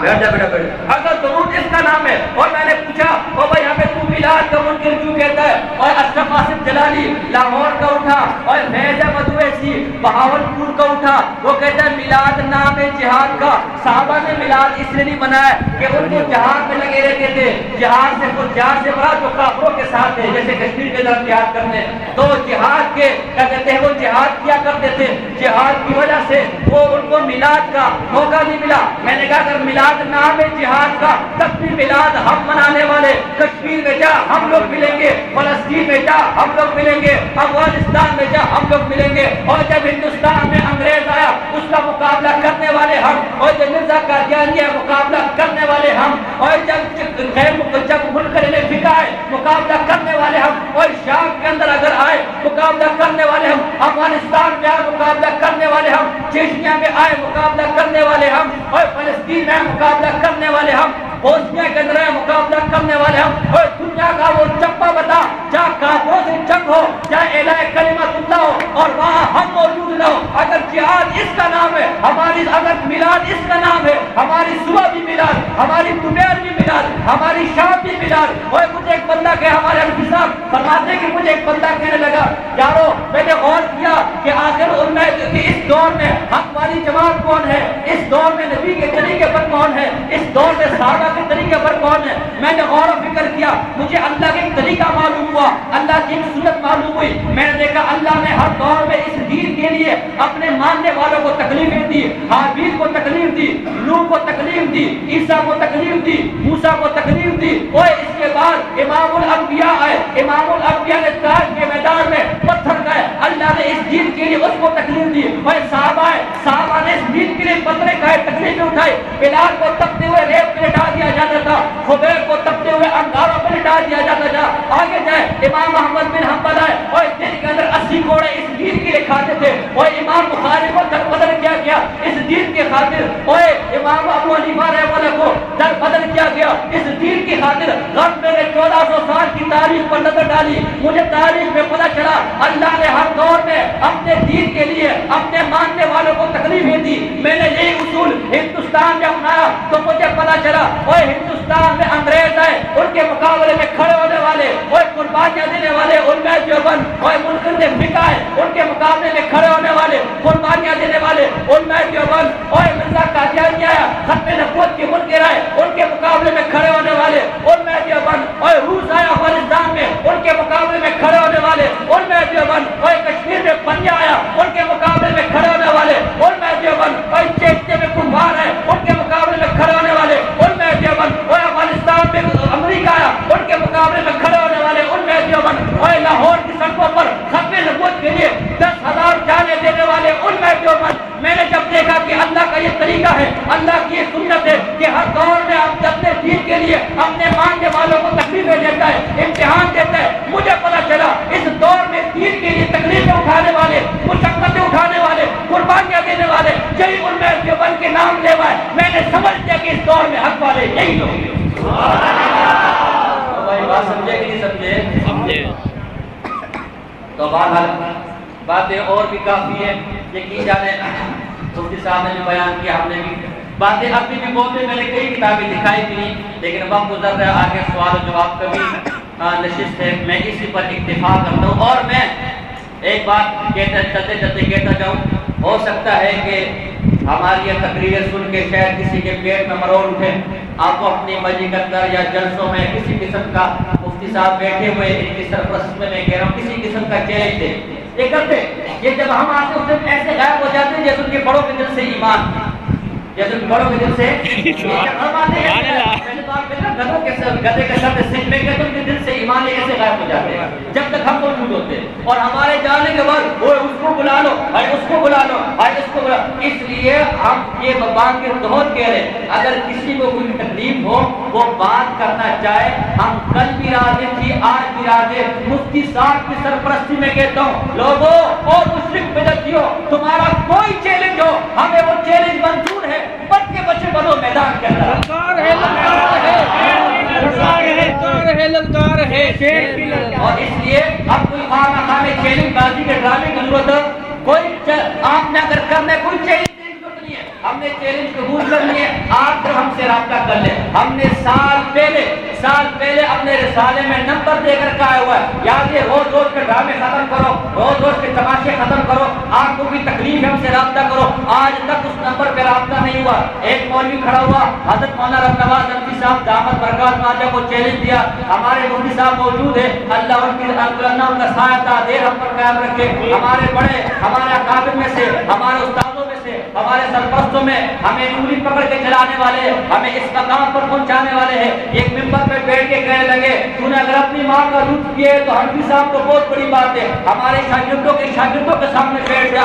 بیٹھا بیٹھا بیٹھا اگر درود اس کا نام ہے اور میں نے پوچھا او بھائی ہمیں تو میلاد کا منکر کیوں کہتا ہے؟ اور اشرف آصف جلالی لاہور کا اٹھا اور فیض مدویسی بہاولپور کا اٹھا۔ وہ کہتا ہے میلاد نام جہاد کا۔ صحابہ نے میلاد اس لیے نہیں بنایا کہ ان کو جہاد میں لگے رہتے تھے۔ جہاد سے کچھ جہاد سے بڑا جو کافروں کے ساتھ ہے جیسے کشمیر کے اندر جہاد کرنے تو جہاد کے، کیا کہتے ہیں، وہ جہاد کیا کرتے تھے؟ جہاد کی وجہ سے وہ ان کو میلاد کا موقع نہیں ملا۔ میں نے کہا اگر میلاد نام جہاد کا، تب بھی میلاد ہم منانے والے کشمیر میں جا، ہم لوگ ملیں گے فلسطین میں جا، ہم لوگ ملیں گے افغانستان میں جا، ہم لوگ ملیں گے۔ اور جب ہندوستان میں انگریز آیا، اس کا مقابلہ کرنے والے ہم۔ اور جب مرزا قادیانی ہے مقابلہ کرنے والے ہم۔ اور جب غیر جب ملک نے فکا ہے مقابلہ کرنے والے ہم۔ اور شام کے اندر اگر آئے، مقابلہ کرنے والے ہم۔ افغانستان میں آئے، مقابلہ کرنے والے ہم۔ چیچنیا میں آئے، مقابلہ کرنے والے ہم۔ اور فلسطین میں مقابلہ کرنے والے ہم۔ بوسنیا کے اندر مقابلہ کرنے والے ہم۔ اور دنیا کا وہ چپا بتا، جہاں کافروں سے جنگ ہو چاہے الہ کلمت اللہ ہو، اور وہاں ہم موجود نہ ہو۔ اگر جہاد اس کا نام ہے، ہماری اگر میلاد اس کا نام ہے، ہماری صبح بھی میلاد، ہماری دوپہر بھی میلاد، ہماری شام بھی میلاد۔ اور مجھے ایک بندہ کہ ہمارے حفیظ صاحب فرماتے کہ مجھے ایک بندہ کہنے لگا، یارو، میں نے غور کیا کہ آخر ان میں کہ اس دور میں حق والی جماعت کون ہے؟ اس دور میں نبی کے طریقے پر کون ہے؟ اس دور میں صحابہ اللہ کے طریقے پر کون ہے؟ میں نے غور و فکر کیا، مجھے اللہ کا ایک طریقہ معلوم ہوا، اللہ کی ایک سنت معلوم ہوئی۔ میں نے دیکھا اللہ نے ہر دور میں اس دین کے لیے اپنے ماننے والوں کو تکلیفیں دی حابیل کو تکلیف دی نوح کو تکلیف دی عیسیٰ کو تکلیف دی موسیٰ کو تکلیف دی اور اس کے بعد امام الانبیاء آئے۔ امام الانبیاء نے تاج کے میدان میں پتھر گئے اللہ نے اس دین کے لیے اس کو تکلیف دی۔ اور صحابہ نے اس دین کے لیے پتھرے کھائے اٹھائی بلال کو تپتے ہوئے ریت پہ لٹا دیا جاتا تھا خبیر کو تپتے ہوئے انگاروں پہ لٹا دیا جاتا تھا۔ آگے جائے امام محمد بن حنبل آئے اور اس دن کے اندر اسی کوڑے اس دین کے لیے کھاتے تھے۔ اور امام بخاری کو کیا گیا اس دین کی خاطر؟ اوے امام ابو حنیفہ رحمہ اللہ کو در بدل کیا گیا۔ اس دین کی خاطر غم میں نے چودہ سو سال کی تاریخ پر نظر ڈالی۔ مجھے تاریخ میں پتہ چلا، اللہ نے ہر دور میں اپنے دین کے لیے اپنے ماننے والوں کو تکلیفیں دی۔ میں نے یہی اصول ہندوستان میں اپنایا تو مجھے پتا چلا اوے ہندوستان میں انگریز ہے ان کے مقابلے میں کھڑے ہونے والے اوے قربانیاں دینے والے، ان میں جو بن اوے فقہ ہے ان کے مقابلے میں کھڑے ہونے والے، قربانیاں دینے والے، ان میں جو بن مرزا قادیانی آیا ختم نبوت کے منکر ہے ان کے مقابلے میں کھڑے ہونے والے، ان میں جو بن روس آیا افغانستان میں، ان کے مقابلے میں کھڑے ہونے والے، ان میں جو بن کشمیر میں پنجا آیا، ان کے مقابلے میں کھڑے ہونے والے، ان میں جو بن چیچے میں کمبھار ہے ان کے مقابلے میں کھڑے ہونے والے مقابلے میں کھڑے ہونے والے ان میں جو بن لاہور کی سڑکوں پر ختم نبوت کے لیے دس ہزار جانے دینے والے ان میں جو میں نے جب دیکھا کہ اللہ کا یہ طریقہ ہے، اللہ کی یہ سنت ہے کہ ہر دور میں آپ اپنے دین کے لیے اپنے ماننے والوں کو تکلیفیں دیتا ہے، امتحان دیتا ہے، مجھے پتا چلا اس دور میں دین کے لیے تکلیفیں اٹھانے والے، مشقتیں اٹھانے والے، قربانیاں دینے والے یہی ان میں جو بن کے نام لے ہے۔ میں نے سمجھ لیا کہ اس دور میں حق والے یہی لوگ بھائی بات سمجھے کہ نہیں سمجھے؟ سمجھے۔ تو بہرحال باتیں اور بھی کافی ہیں یہ کی جانے۔ مفتی صاحب نے بھی بیان کیا ہم نے بھی باتیں ابھی بھی بولتے میں نے کئی کتابیں دکھائی تھی لیکن وقت گزر رہا ہے آگے سوال و جواب کا بھی آ، نشست ہے۔ میں اسی پر اکتفا کرتا ہوں اور میں ایک بات کہتے چلتے چلتے کہتا جاؤں۔ ہو سکتا ہے کہ ہماری یہ تقریر سن کے شاید کسی کے پیٹ میں مروڑ اٹھے۔ آپ کو اپنی مرضی کے اندر یا جلسوں میں کسی قسم کا مفتی صاحب بیٹھے ہوئے، ان کی سرپرست میں میں کہہ رہا ہوں، کسی قسم کا چیلنج دے۔ یہ کرتے، یہ جب ہم آپ کو ایسے غائب ہو جاتے ہیں جیسے ان کے بڑوں کے دل سے ایمان۔ جیسے بڑوں کے دل سے؟ آپ کہتے ہیں گدھوں کے گدھے کے دل سے ایمان ایسے غائب ہو جاتے ہیں۔ جب تک ہم موجود ہوتے ہیں۔ اور ہمارے جانے کے بعد وہ اس کو بلا لو بھائی اس کو بلا لو بھائی اس کو بلا اس لیے ہم یہ بات کے بہت کہہ رہے ہیں۔ اگر کسی کو کوئی تکلیف ہو وہ بات کرنا چاہے ہم کل بھی راضی تھی آج بھی راضی مفتی صاحب کی سرپرستی میں کہتا ہوں لوگوں اور مشرق بدتیوں تمہارا کوئی چیلنج ہو ہمیں وہ چیلنج منظور ہے بچ کے بچے بنو میدان کے اندر۔ اور اس لیے اب کوئی خانہ خانے چیلنج بازی کے ڈرامے کی ضرورت ہے۔ کوئی آپ نے اگر کرنا ہے کوئی چیلنج دینے کی ضرورت نہیں ہے ہم نے چیلنج قبول کر لیے آپ جب ہم سے رابطہ کر لیں۔ ہم نے سال پہلے سال پہلے اپنے رسالے میں نمبر دے کر کہا ہوا ہے، یاد یہ روز روز کے ڈرامے ختم کرو روز روز کے تماشے ختم کرو، آپ کو بھی تکلیف ہے، ہم سے رابطہ کرو۔ آج تک اس نمبر پہ رابطہ نہیں ہوا۔ ایک مولوی کھڑا ہوا، حضرت مولانا رب نواز نبی صاحب دامت برکات ماجہ کو چیلنج دیا۔ ہمارے مفتی صاحب موجود ہے اللہ ان کی اللہ ان کا سایہ تا دیر ہم پر قائم رکھے ہمارے بڑے، ہمارے اکابر میں سے، ہمارے استادوں ہمارے سرپرستوں میں ہمیں انگلی پکڑ کے چلانے والے ہیں ہمیں اس مقام پر پہنچانے والے ہیں۔ ایک ممبر پہ بیٹھ کے کہنے لگے، تو نے اگر اپنی ماں کا دودھ پیے تو حنفی صاحب کو بہت بڑی بات ہے۔ ہمارے شاگردوں کے شاگردوں کے سامنے بیٹھ جا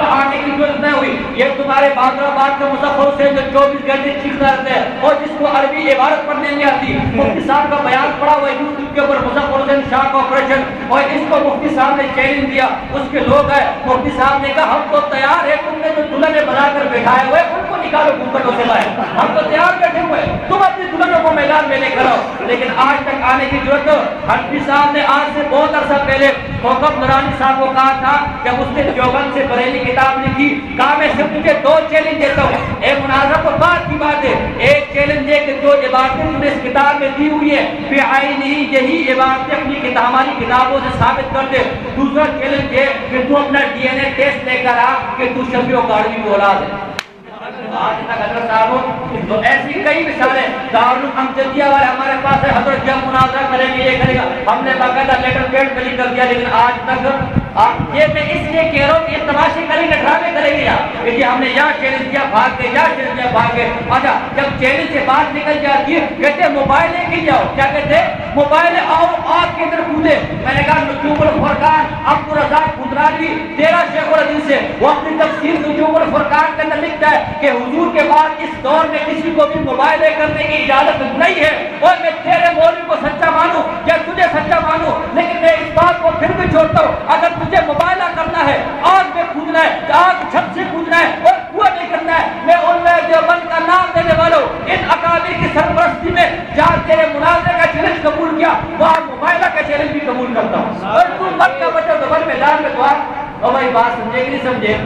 آج ہارٹ کی ضرورت نہیں ہوئی۔ یہ تمہارے بادر آباد کا مظفر حسین جو چوبیس گھنٹے چیختا رہتا ہے اور جس کو عربی عبارت پڑھنے نہیں آتی۔ مفتی صاحب کا بیان پڑا ہوا ہے یوٹیوب کے اوپر مظفر حسین شاہ کا آپریشن اور اس کو مفتی صاحب نے چیلنج دیا۔ اس کے لوگ ہیں مفتی صاحب نے کہا، ہم تو تیار ہے تم نے جو دلہن بنا کر بٹھائے ہوئے ان کو نکالو گھونگٹوں سے باہر ہم تو تیار بیٹھے ہوئے تم اپنی دلہنوں کو میدان میں لے کر آؤ۔ لیکن آج تک آنے کی ضرورت حنفی صاحب نے آج سے بہت عرصہ پہلے کوکب نورانی صاحب کو کہا تھا جب اس نے دیوبند سے بریلی کتاب لکھی۔ کہا، میں صرف تجھے دو چیلنج دیتا ہوں۔ ایک مناظر تو بات کی بات ہے۔ ایک چیلنج یہ کہ جو عبادتیں تم نے اس کتاب میں دی ہوئی ہے بے آئی نہیں یہی عبادتیں اپنی کتاب ہماری کتابوں سے ثابت کر دے۔ دوسرا چیلنج یہ کہ تو اپنا ڈی این اے ٹیسٹ لے کر آ کہ تو شفیع و کاروی کی اولاد ہے۔ آج تک حضرت صاحب تو ایسی کئی مثالیں دارالامجدیہ والے ہمارے پاس ہے حضرت جب مناظرہ کریں گے، یہ کرے گا، ہم نے باقاعدہ لیٹر پیڈ پہ لکھ کر دیا، لیکن آج تک آپ یہ میں اس لیے کہہ رہا ہوں کہ یہ تماشے کریں گے ڈرامے کریں گے یار کہ ہم نے یہاں چیلنج دیا بھاگ گئے یہاں چیلنج دیا بھاگ گئے۔ اچھا جب چیلنج سے بات نکل جاتی ہے، کہتے ہیں موبائل لے کے جاؤ۔ کیا کہتے ہیں؟ موبائل آؤ، آگ کے اندر کودے میں نے کہا، نجوم الفرقان، عبد الرزاق خدرانی جی، تیرا شیخ العزیز سے وہ اپنی تفسیر نجوم الفرقان کے اندر لکھتا ہے کہ حضور کے بعد اس دور میں کسی کو بھی مباحلے کرنے کی اجازت نہیں ہے۔ اور میں تیرے مولوی کو سچا مانوں یا تجھے سچا مانوں، لیکن میں اس بات کو پھر بھی چھوڑتا ہوں۔ اگر تجھے مباحلہ کرنا ہے، آگ میں کودنا ہے، آگ چھت سے کودنا ہے اور کنویں نہیں کرنا ہے، میں ان میں دیوبند کا نام دینے والوں، ان اکابر کی سرپرستی میں جہاں تیرے مناظرے کا چیلنج قبول کیا، وہاں مباحلہ کا چیلنج بھی قبول کرتا ہوں۔ اور تم مت کا بچہ دوبر میں دار میں دعا اور بھائی بات سمجھے کہ نہیں سمجھے؟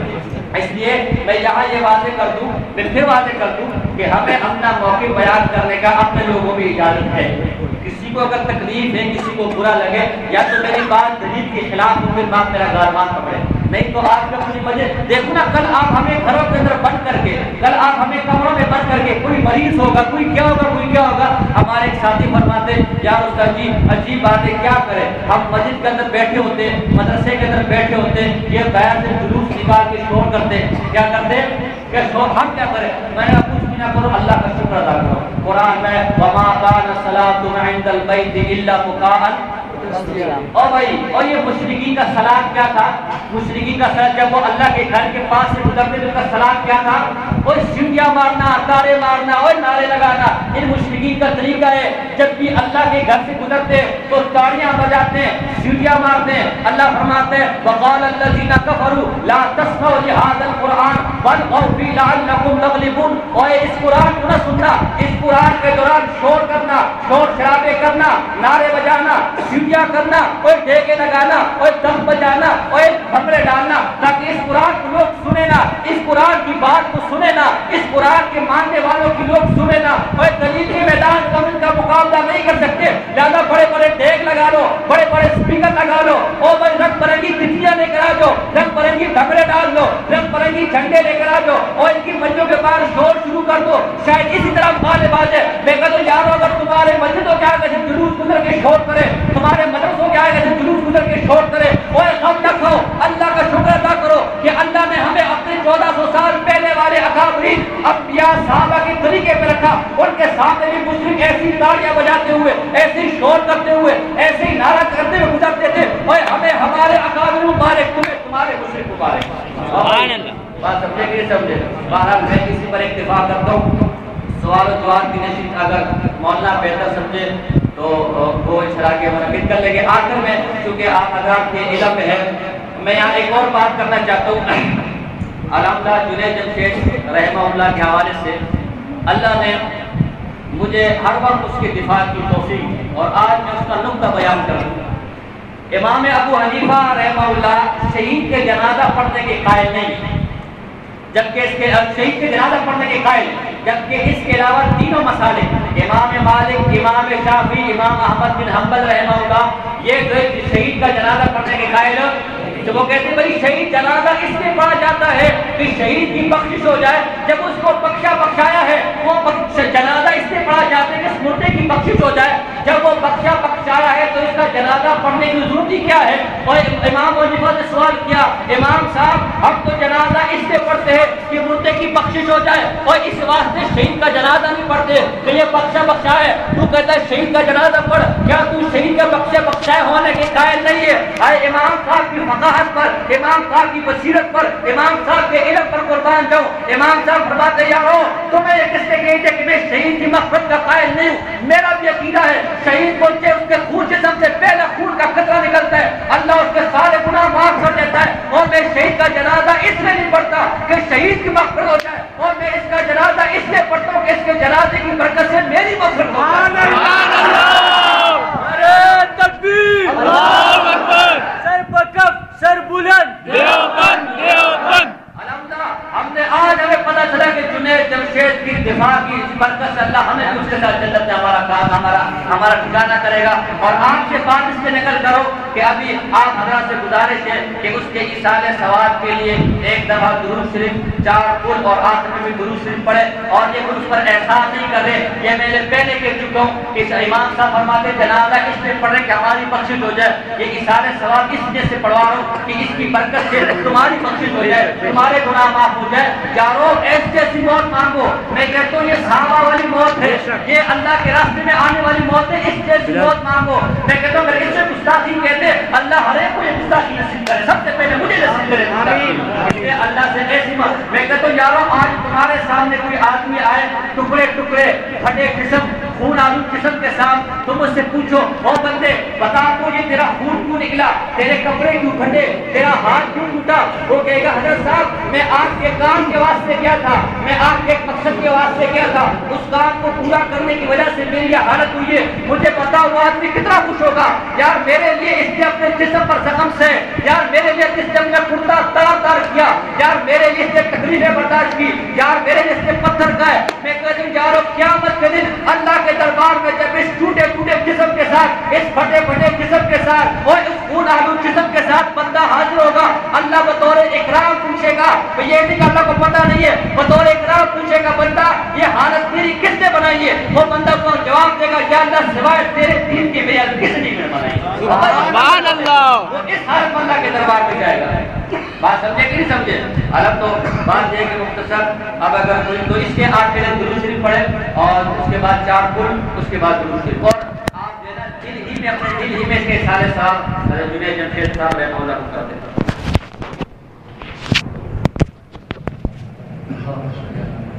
اس لیے میں یہاں یہ واضح کر دوں میں پھر واضح کر دوں کہ ہمیں اپنا موقع بیان کرنے کا اپنے لوگوں میں اجازت ہے۔ کسی کو اگر تکلیف ہے، کسی کو برا لگے، یا تو میری بات دلیل کے خلاف ہو، پھر بات میرا گارمان پکڑے۔ نہیں تو آپ کا اپنی وجہ دیکھو نا، کل آپ ہمیں گھروں کے اندر بند کر کے، کل آپ ہمیں کمروں میں بند کر کے کوئی مریض ہوگا، کوئی کیا ہوگا، کوئی کیا ہوگا، ہمارے ایک ساتھی فرماتے یا استاد جی عجیب بات ہے کیا کرے ہم مسجد کے اندر بیٹھے ہوتے ہیں، مدرسے کے اندر بیٹھے ہوتے ہیں، یہ بیر سے جلوس نکال کے شور کرتے کیا کرتے کہ شور، ہم کیا کریں؟ میں نے کچھ بھی نہ کرو، اللہ کا شکر ادا کرو قرآن میں، وما كان الصلاة عند البيت الا مكاء اور بھائی، اور یہ مشرقی کا سلام کیا تھا؟ مشرقی کا سلام جب وہ اللہ کے گھر کے پاس سے گزرتے تو ان کا سلام کیا تھا؟ اور سیڑھیاں مارنا تارے مارنا، اور نعرے لگانا، ان مشرقی کا طریقہ ہے۔ جب بھی اللہ کے گھر سے گزرتے، تو تاڑیاں بجاتے ہیں سیڑھیاں مارتے ہیں اللہ فرماتے ہیں وقال الذين كفروا لا تسمعوا لهذا القران والغوا فيه لعلكم تغلبون۔ اور اس قرآن کو نہ سننا، اس قرآن کے دوران شور کرنا، شور شرابے کرنا، نعرے بجانا سیڑھیاں کرنا کوئی ٹھیکے لگانا کوئی دم بجانا کوئی بھنگڑے ڈالنا، تاکہ اس قرآن کو لوگ سنے نا، اس قرآن کی بات کو سنے نا، اس قرآن کے ماننے والوں کی لوگ سنے نا کوئی دلیل کے میدان کا ان کا مقابلہ نہیں کر سکتے۔ زیادہ بڑے بڑے ٹیک لگا لو، بڑے بڑے اسپیکر لگا لو اور بھائی رنگ برنگی تتیاں لے کر آ جاؤ، رنگ برنگی بھنگڑے ڈال دو رنگ برنگی جھنڈے لے کر آ جاؤ، اور ان کی منجوں کے پاس شور شروع کر دو۔ شاید اسی طرح مالے باز ہے میں کہتا ہوں، یارو، اگر تمہارے مسجدوں کے آگے سے جلوس گزر کے شور کرے، تمہارے مدرسوں کے آگے سے جلوس گزر کے شور کرے۔ اور غم نہ کھو اللہ کا شکر ادا کرو کہ اللہ نے ہمیں اپنے چودہ سو سال پہلے والے اکابرین انبیاء صحابہ کے طریقے پہ رکھا۔ ان کے سامنے بھی مسلم ایسی تاڑیاں بجاتے ہوئے ایسے ہی شور کرتے ہوئے ایسے ہی نعرہ کرتے ہوئے گزرتے تھے۔ اور ہمیں ہمارے اکابر مبارک تمہیں تمہارے مسلم مبارک۔ سبحان اللہ۔ بات سمجھے کہ سمجھے؟ بہرحال میں کسی پر اکتفا کرتا ہوں۔ سوال و جواب کی نشید اگر مولانا بہتر سمجھے تو وہ اشرا کے منعقد کر لیں گے آخر میں چونکہ آپ حضرات کے علم میں ہے میں یہاں ایک اور بات کرنا چاہتا ہوں۔ الحمدہ جنید جمشید رحمہ اللہ کے حوالے سے اللہ نے مجھے ہر وقت اس کے دفاع کی توفیق اور آج میں اس کا نقطہ بیان کروں امام ابو حنیفہ رحمہ اللہ شہید کے جنازہ پڑھنے کے قائل نہیں، جبکہ اس کے، شہید کے جنازہ پڑھنے کے قائل جبکہ اس کے علاوہ تینوں مسالے، امام مالک، امام شافی امام احمد بن حنبل رحمہ اللہ، یہ شہید کا جنازہ پڑھنے کے قائل تو وہ کہتے ہیں، بھائی شہید جنازہ اس لیے پڑھا جاتا ہے کہ شہید کی بخشش ہو جائے، جب اس کو بخشا بخشایا ہے، وہ جنازہ اس لیے پڑھا جاتا ہے کہ کی بخشش ہو جائے۔ جب وہ بخشا بخشایا ہے تو اس کا جنازہ پڑھنے کی ضرورت ہی کیا ہے؟ اور امام وظیفہ نے سوال کیا۔ امام صاحب، ہم تو جنازہ اس لیے پڑھتے ہیں کہ مردے کی بخشش ہو جائے اور اس واسطے شہید کا جنازہ نہیں پڑھتے کہ یہ بخشا بخشا ہے تو کہتا ہے، شہید کا جنازہ پڑھ۔ کیا تو شہید کا بخشا بخشائے ہونے کے قائل نہیں ہے؟ آئے امام صاحب کی فقاہت پر، امام صاحب کی بصیرت پر، امام صاحب کے علم پر قربان جاؤں امام صاحب فرماتے یارو تمہیں یہ کس نے کہی تھے کہ میں شہید کی مغفرت کا قائل نہیں ہوں؟ میرا بھی عقیدہ ہے شہید پہنچے اس کے خون جسم سے پہلے خون کا قطرہ نکلتا ہے۔ اللہ اس کے سارے گناہ معاف کر دیتا ہے۔ اور میں شہید کا جنازہ اس لیے نہیں پڑھتا کہ شہید کی مغفرت ہو جائے۔ اور میں اس کا جنازہ اس لیے پڑھتا ہوں کہ اس کے جنازے کی برکت سے میری مغفرت ہو جائے۔ نعرہ تکبیر! اللہ اکبر! سر پکف سر بلند! دیوبند دیوبند ہم نے آج ہمیں پتہ چلا کہ جنید جمشید کی دفاع کی اس برکت سے اللہ ہمیں اس کے ساتھ جنت میں ہمارا کام، ہمارا ہمارا ٹھکانہ کرے گا۔ اور آپ سے بات اس میں نقل کرو کہ ابھی آپ حضرات سے گزارش ہے کہ اس کے اصال ثواب کے لیے ایک دفعہ درود شریف، چار پل اور آخر میں بھی درود شریف پڑھے۔ اور یہ اس پر احساس نہیں کر رہے، یہ میں نے پہلے کہہ چکا ہوں کہ امام صاحب فرماتے جنازہ اس لیے پڑھ رہے کہ ہماری بخشش ہو جائے، یہ اصال ثواب اس وجہ سے پڑھوا رہا ہوں کہ اس کی برکت سے تمہاری بخشش ہو جائے، تمہاری تمہارے گناہ معاف ہو جائے۔ یارو ایسی جیسی موت مانگو۔ میں کہتا ہوں یہ صحابہ والی موت ہے۔ یہ اللہ کے راستے میں آنے والی موت ہے۔ اس جیسی موت مانگو۔ میں کہتا ہوں اس سے گستاخی کہتے اللہ ہر ایک کو یہ گستاخی نصیب کرے۔ سب سے پہلے مجھے نصیب کرے۔ لیے اللہ سے ایسی موت۔ میں کہتا ہوں یارو آج تمہارے سامنے کوئی آدمی آئے ٹکڑے ٹکڑے پھٹے قسم خون آلود قسم کے ساتھ تم اس سے پوچھو او بندے بتا تو یہ تیرا خون کیوں نکلا؟ تیرے کپڑے کیوں پھٹے؟ تیرا ہاتھ کیوں ٹوٹا؟ وہ کہے گا حضرت صاحب میں آپ کے کام کے واسطے کیا تھا؟ میں آپ کے ایک مقصد کے واسطے کیا تھا؟ اس کام کو پورا کرنے کی وجہ سے میری یہ حالت ہوئی ہے۔ مجھے پتا وہ آدمی کتنا خوش ہوگا۔ یار میرے لیے اس نے اپنے جسم پر زخم سے، یار میرے لیے جس نے اپنا کرتا تار تار کیا، یار میرے لیے اس نے تکلیفیں برداشت کی، یار میرے لیے اس نے پتھر کھائے۔ میں کہہ دوں، یارو، قیامت کے دن اللہ کے دربار میں جب اس ٹوٹے ٹوٹے جسم کے ساتھ، اس پھٹے پھٹے جسم کے ساتھ اور اس خون آلود جسم کے ساتھ بندہ حاضر ہوگا، اللہ بطور اکرام پوچھے گا تو یہ نہیں کہ اللہ کو پتہ نہیں ہے بطور اکرام پوچھے گا بندہ یہ حالت تیری کس نے بنائی ہے؟ وہ بندہ کو جواب دے گا یا اللہ سوائے تیرے دین کی میرا کس نے بنائی؟ سبحان اللہ! وہ اس حالت اللہ کے دربار میں جائے گا۔ بات سمجھے کہ نہیں سمجھے؟ الگ تو بات یہ کہ مختصر اب اگر تو اس کے آٹھ پہلے درود شریف پڑھے اور اس کے بعد چار پل اس کے بعد درود شریف۔ اور آپ جو ہے نا دل ہی میں اپنے دل ہی میں اس کے سارے صاحب حضرت جنید جمشید صاحب رحمہ اللہ کو کرتے ہیں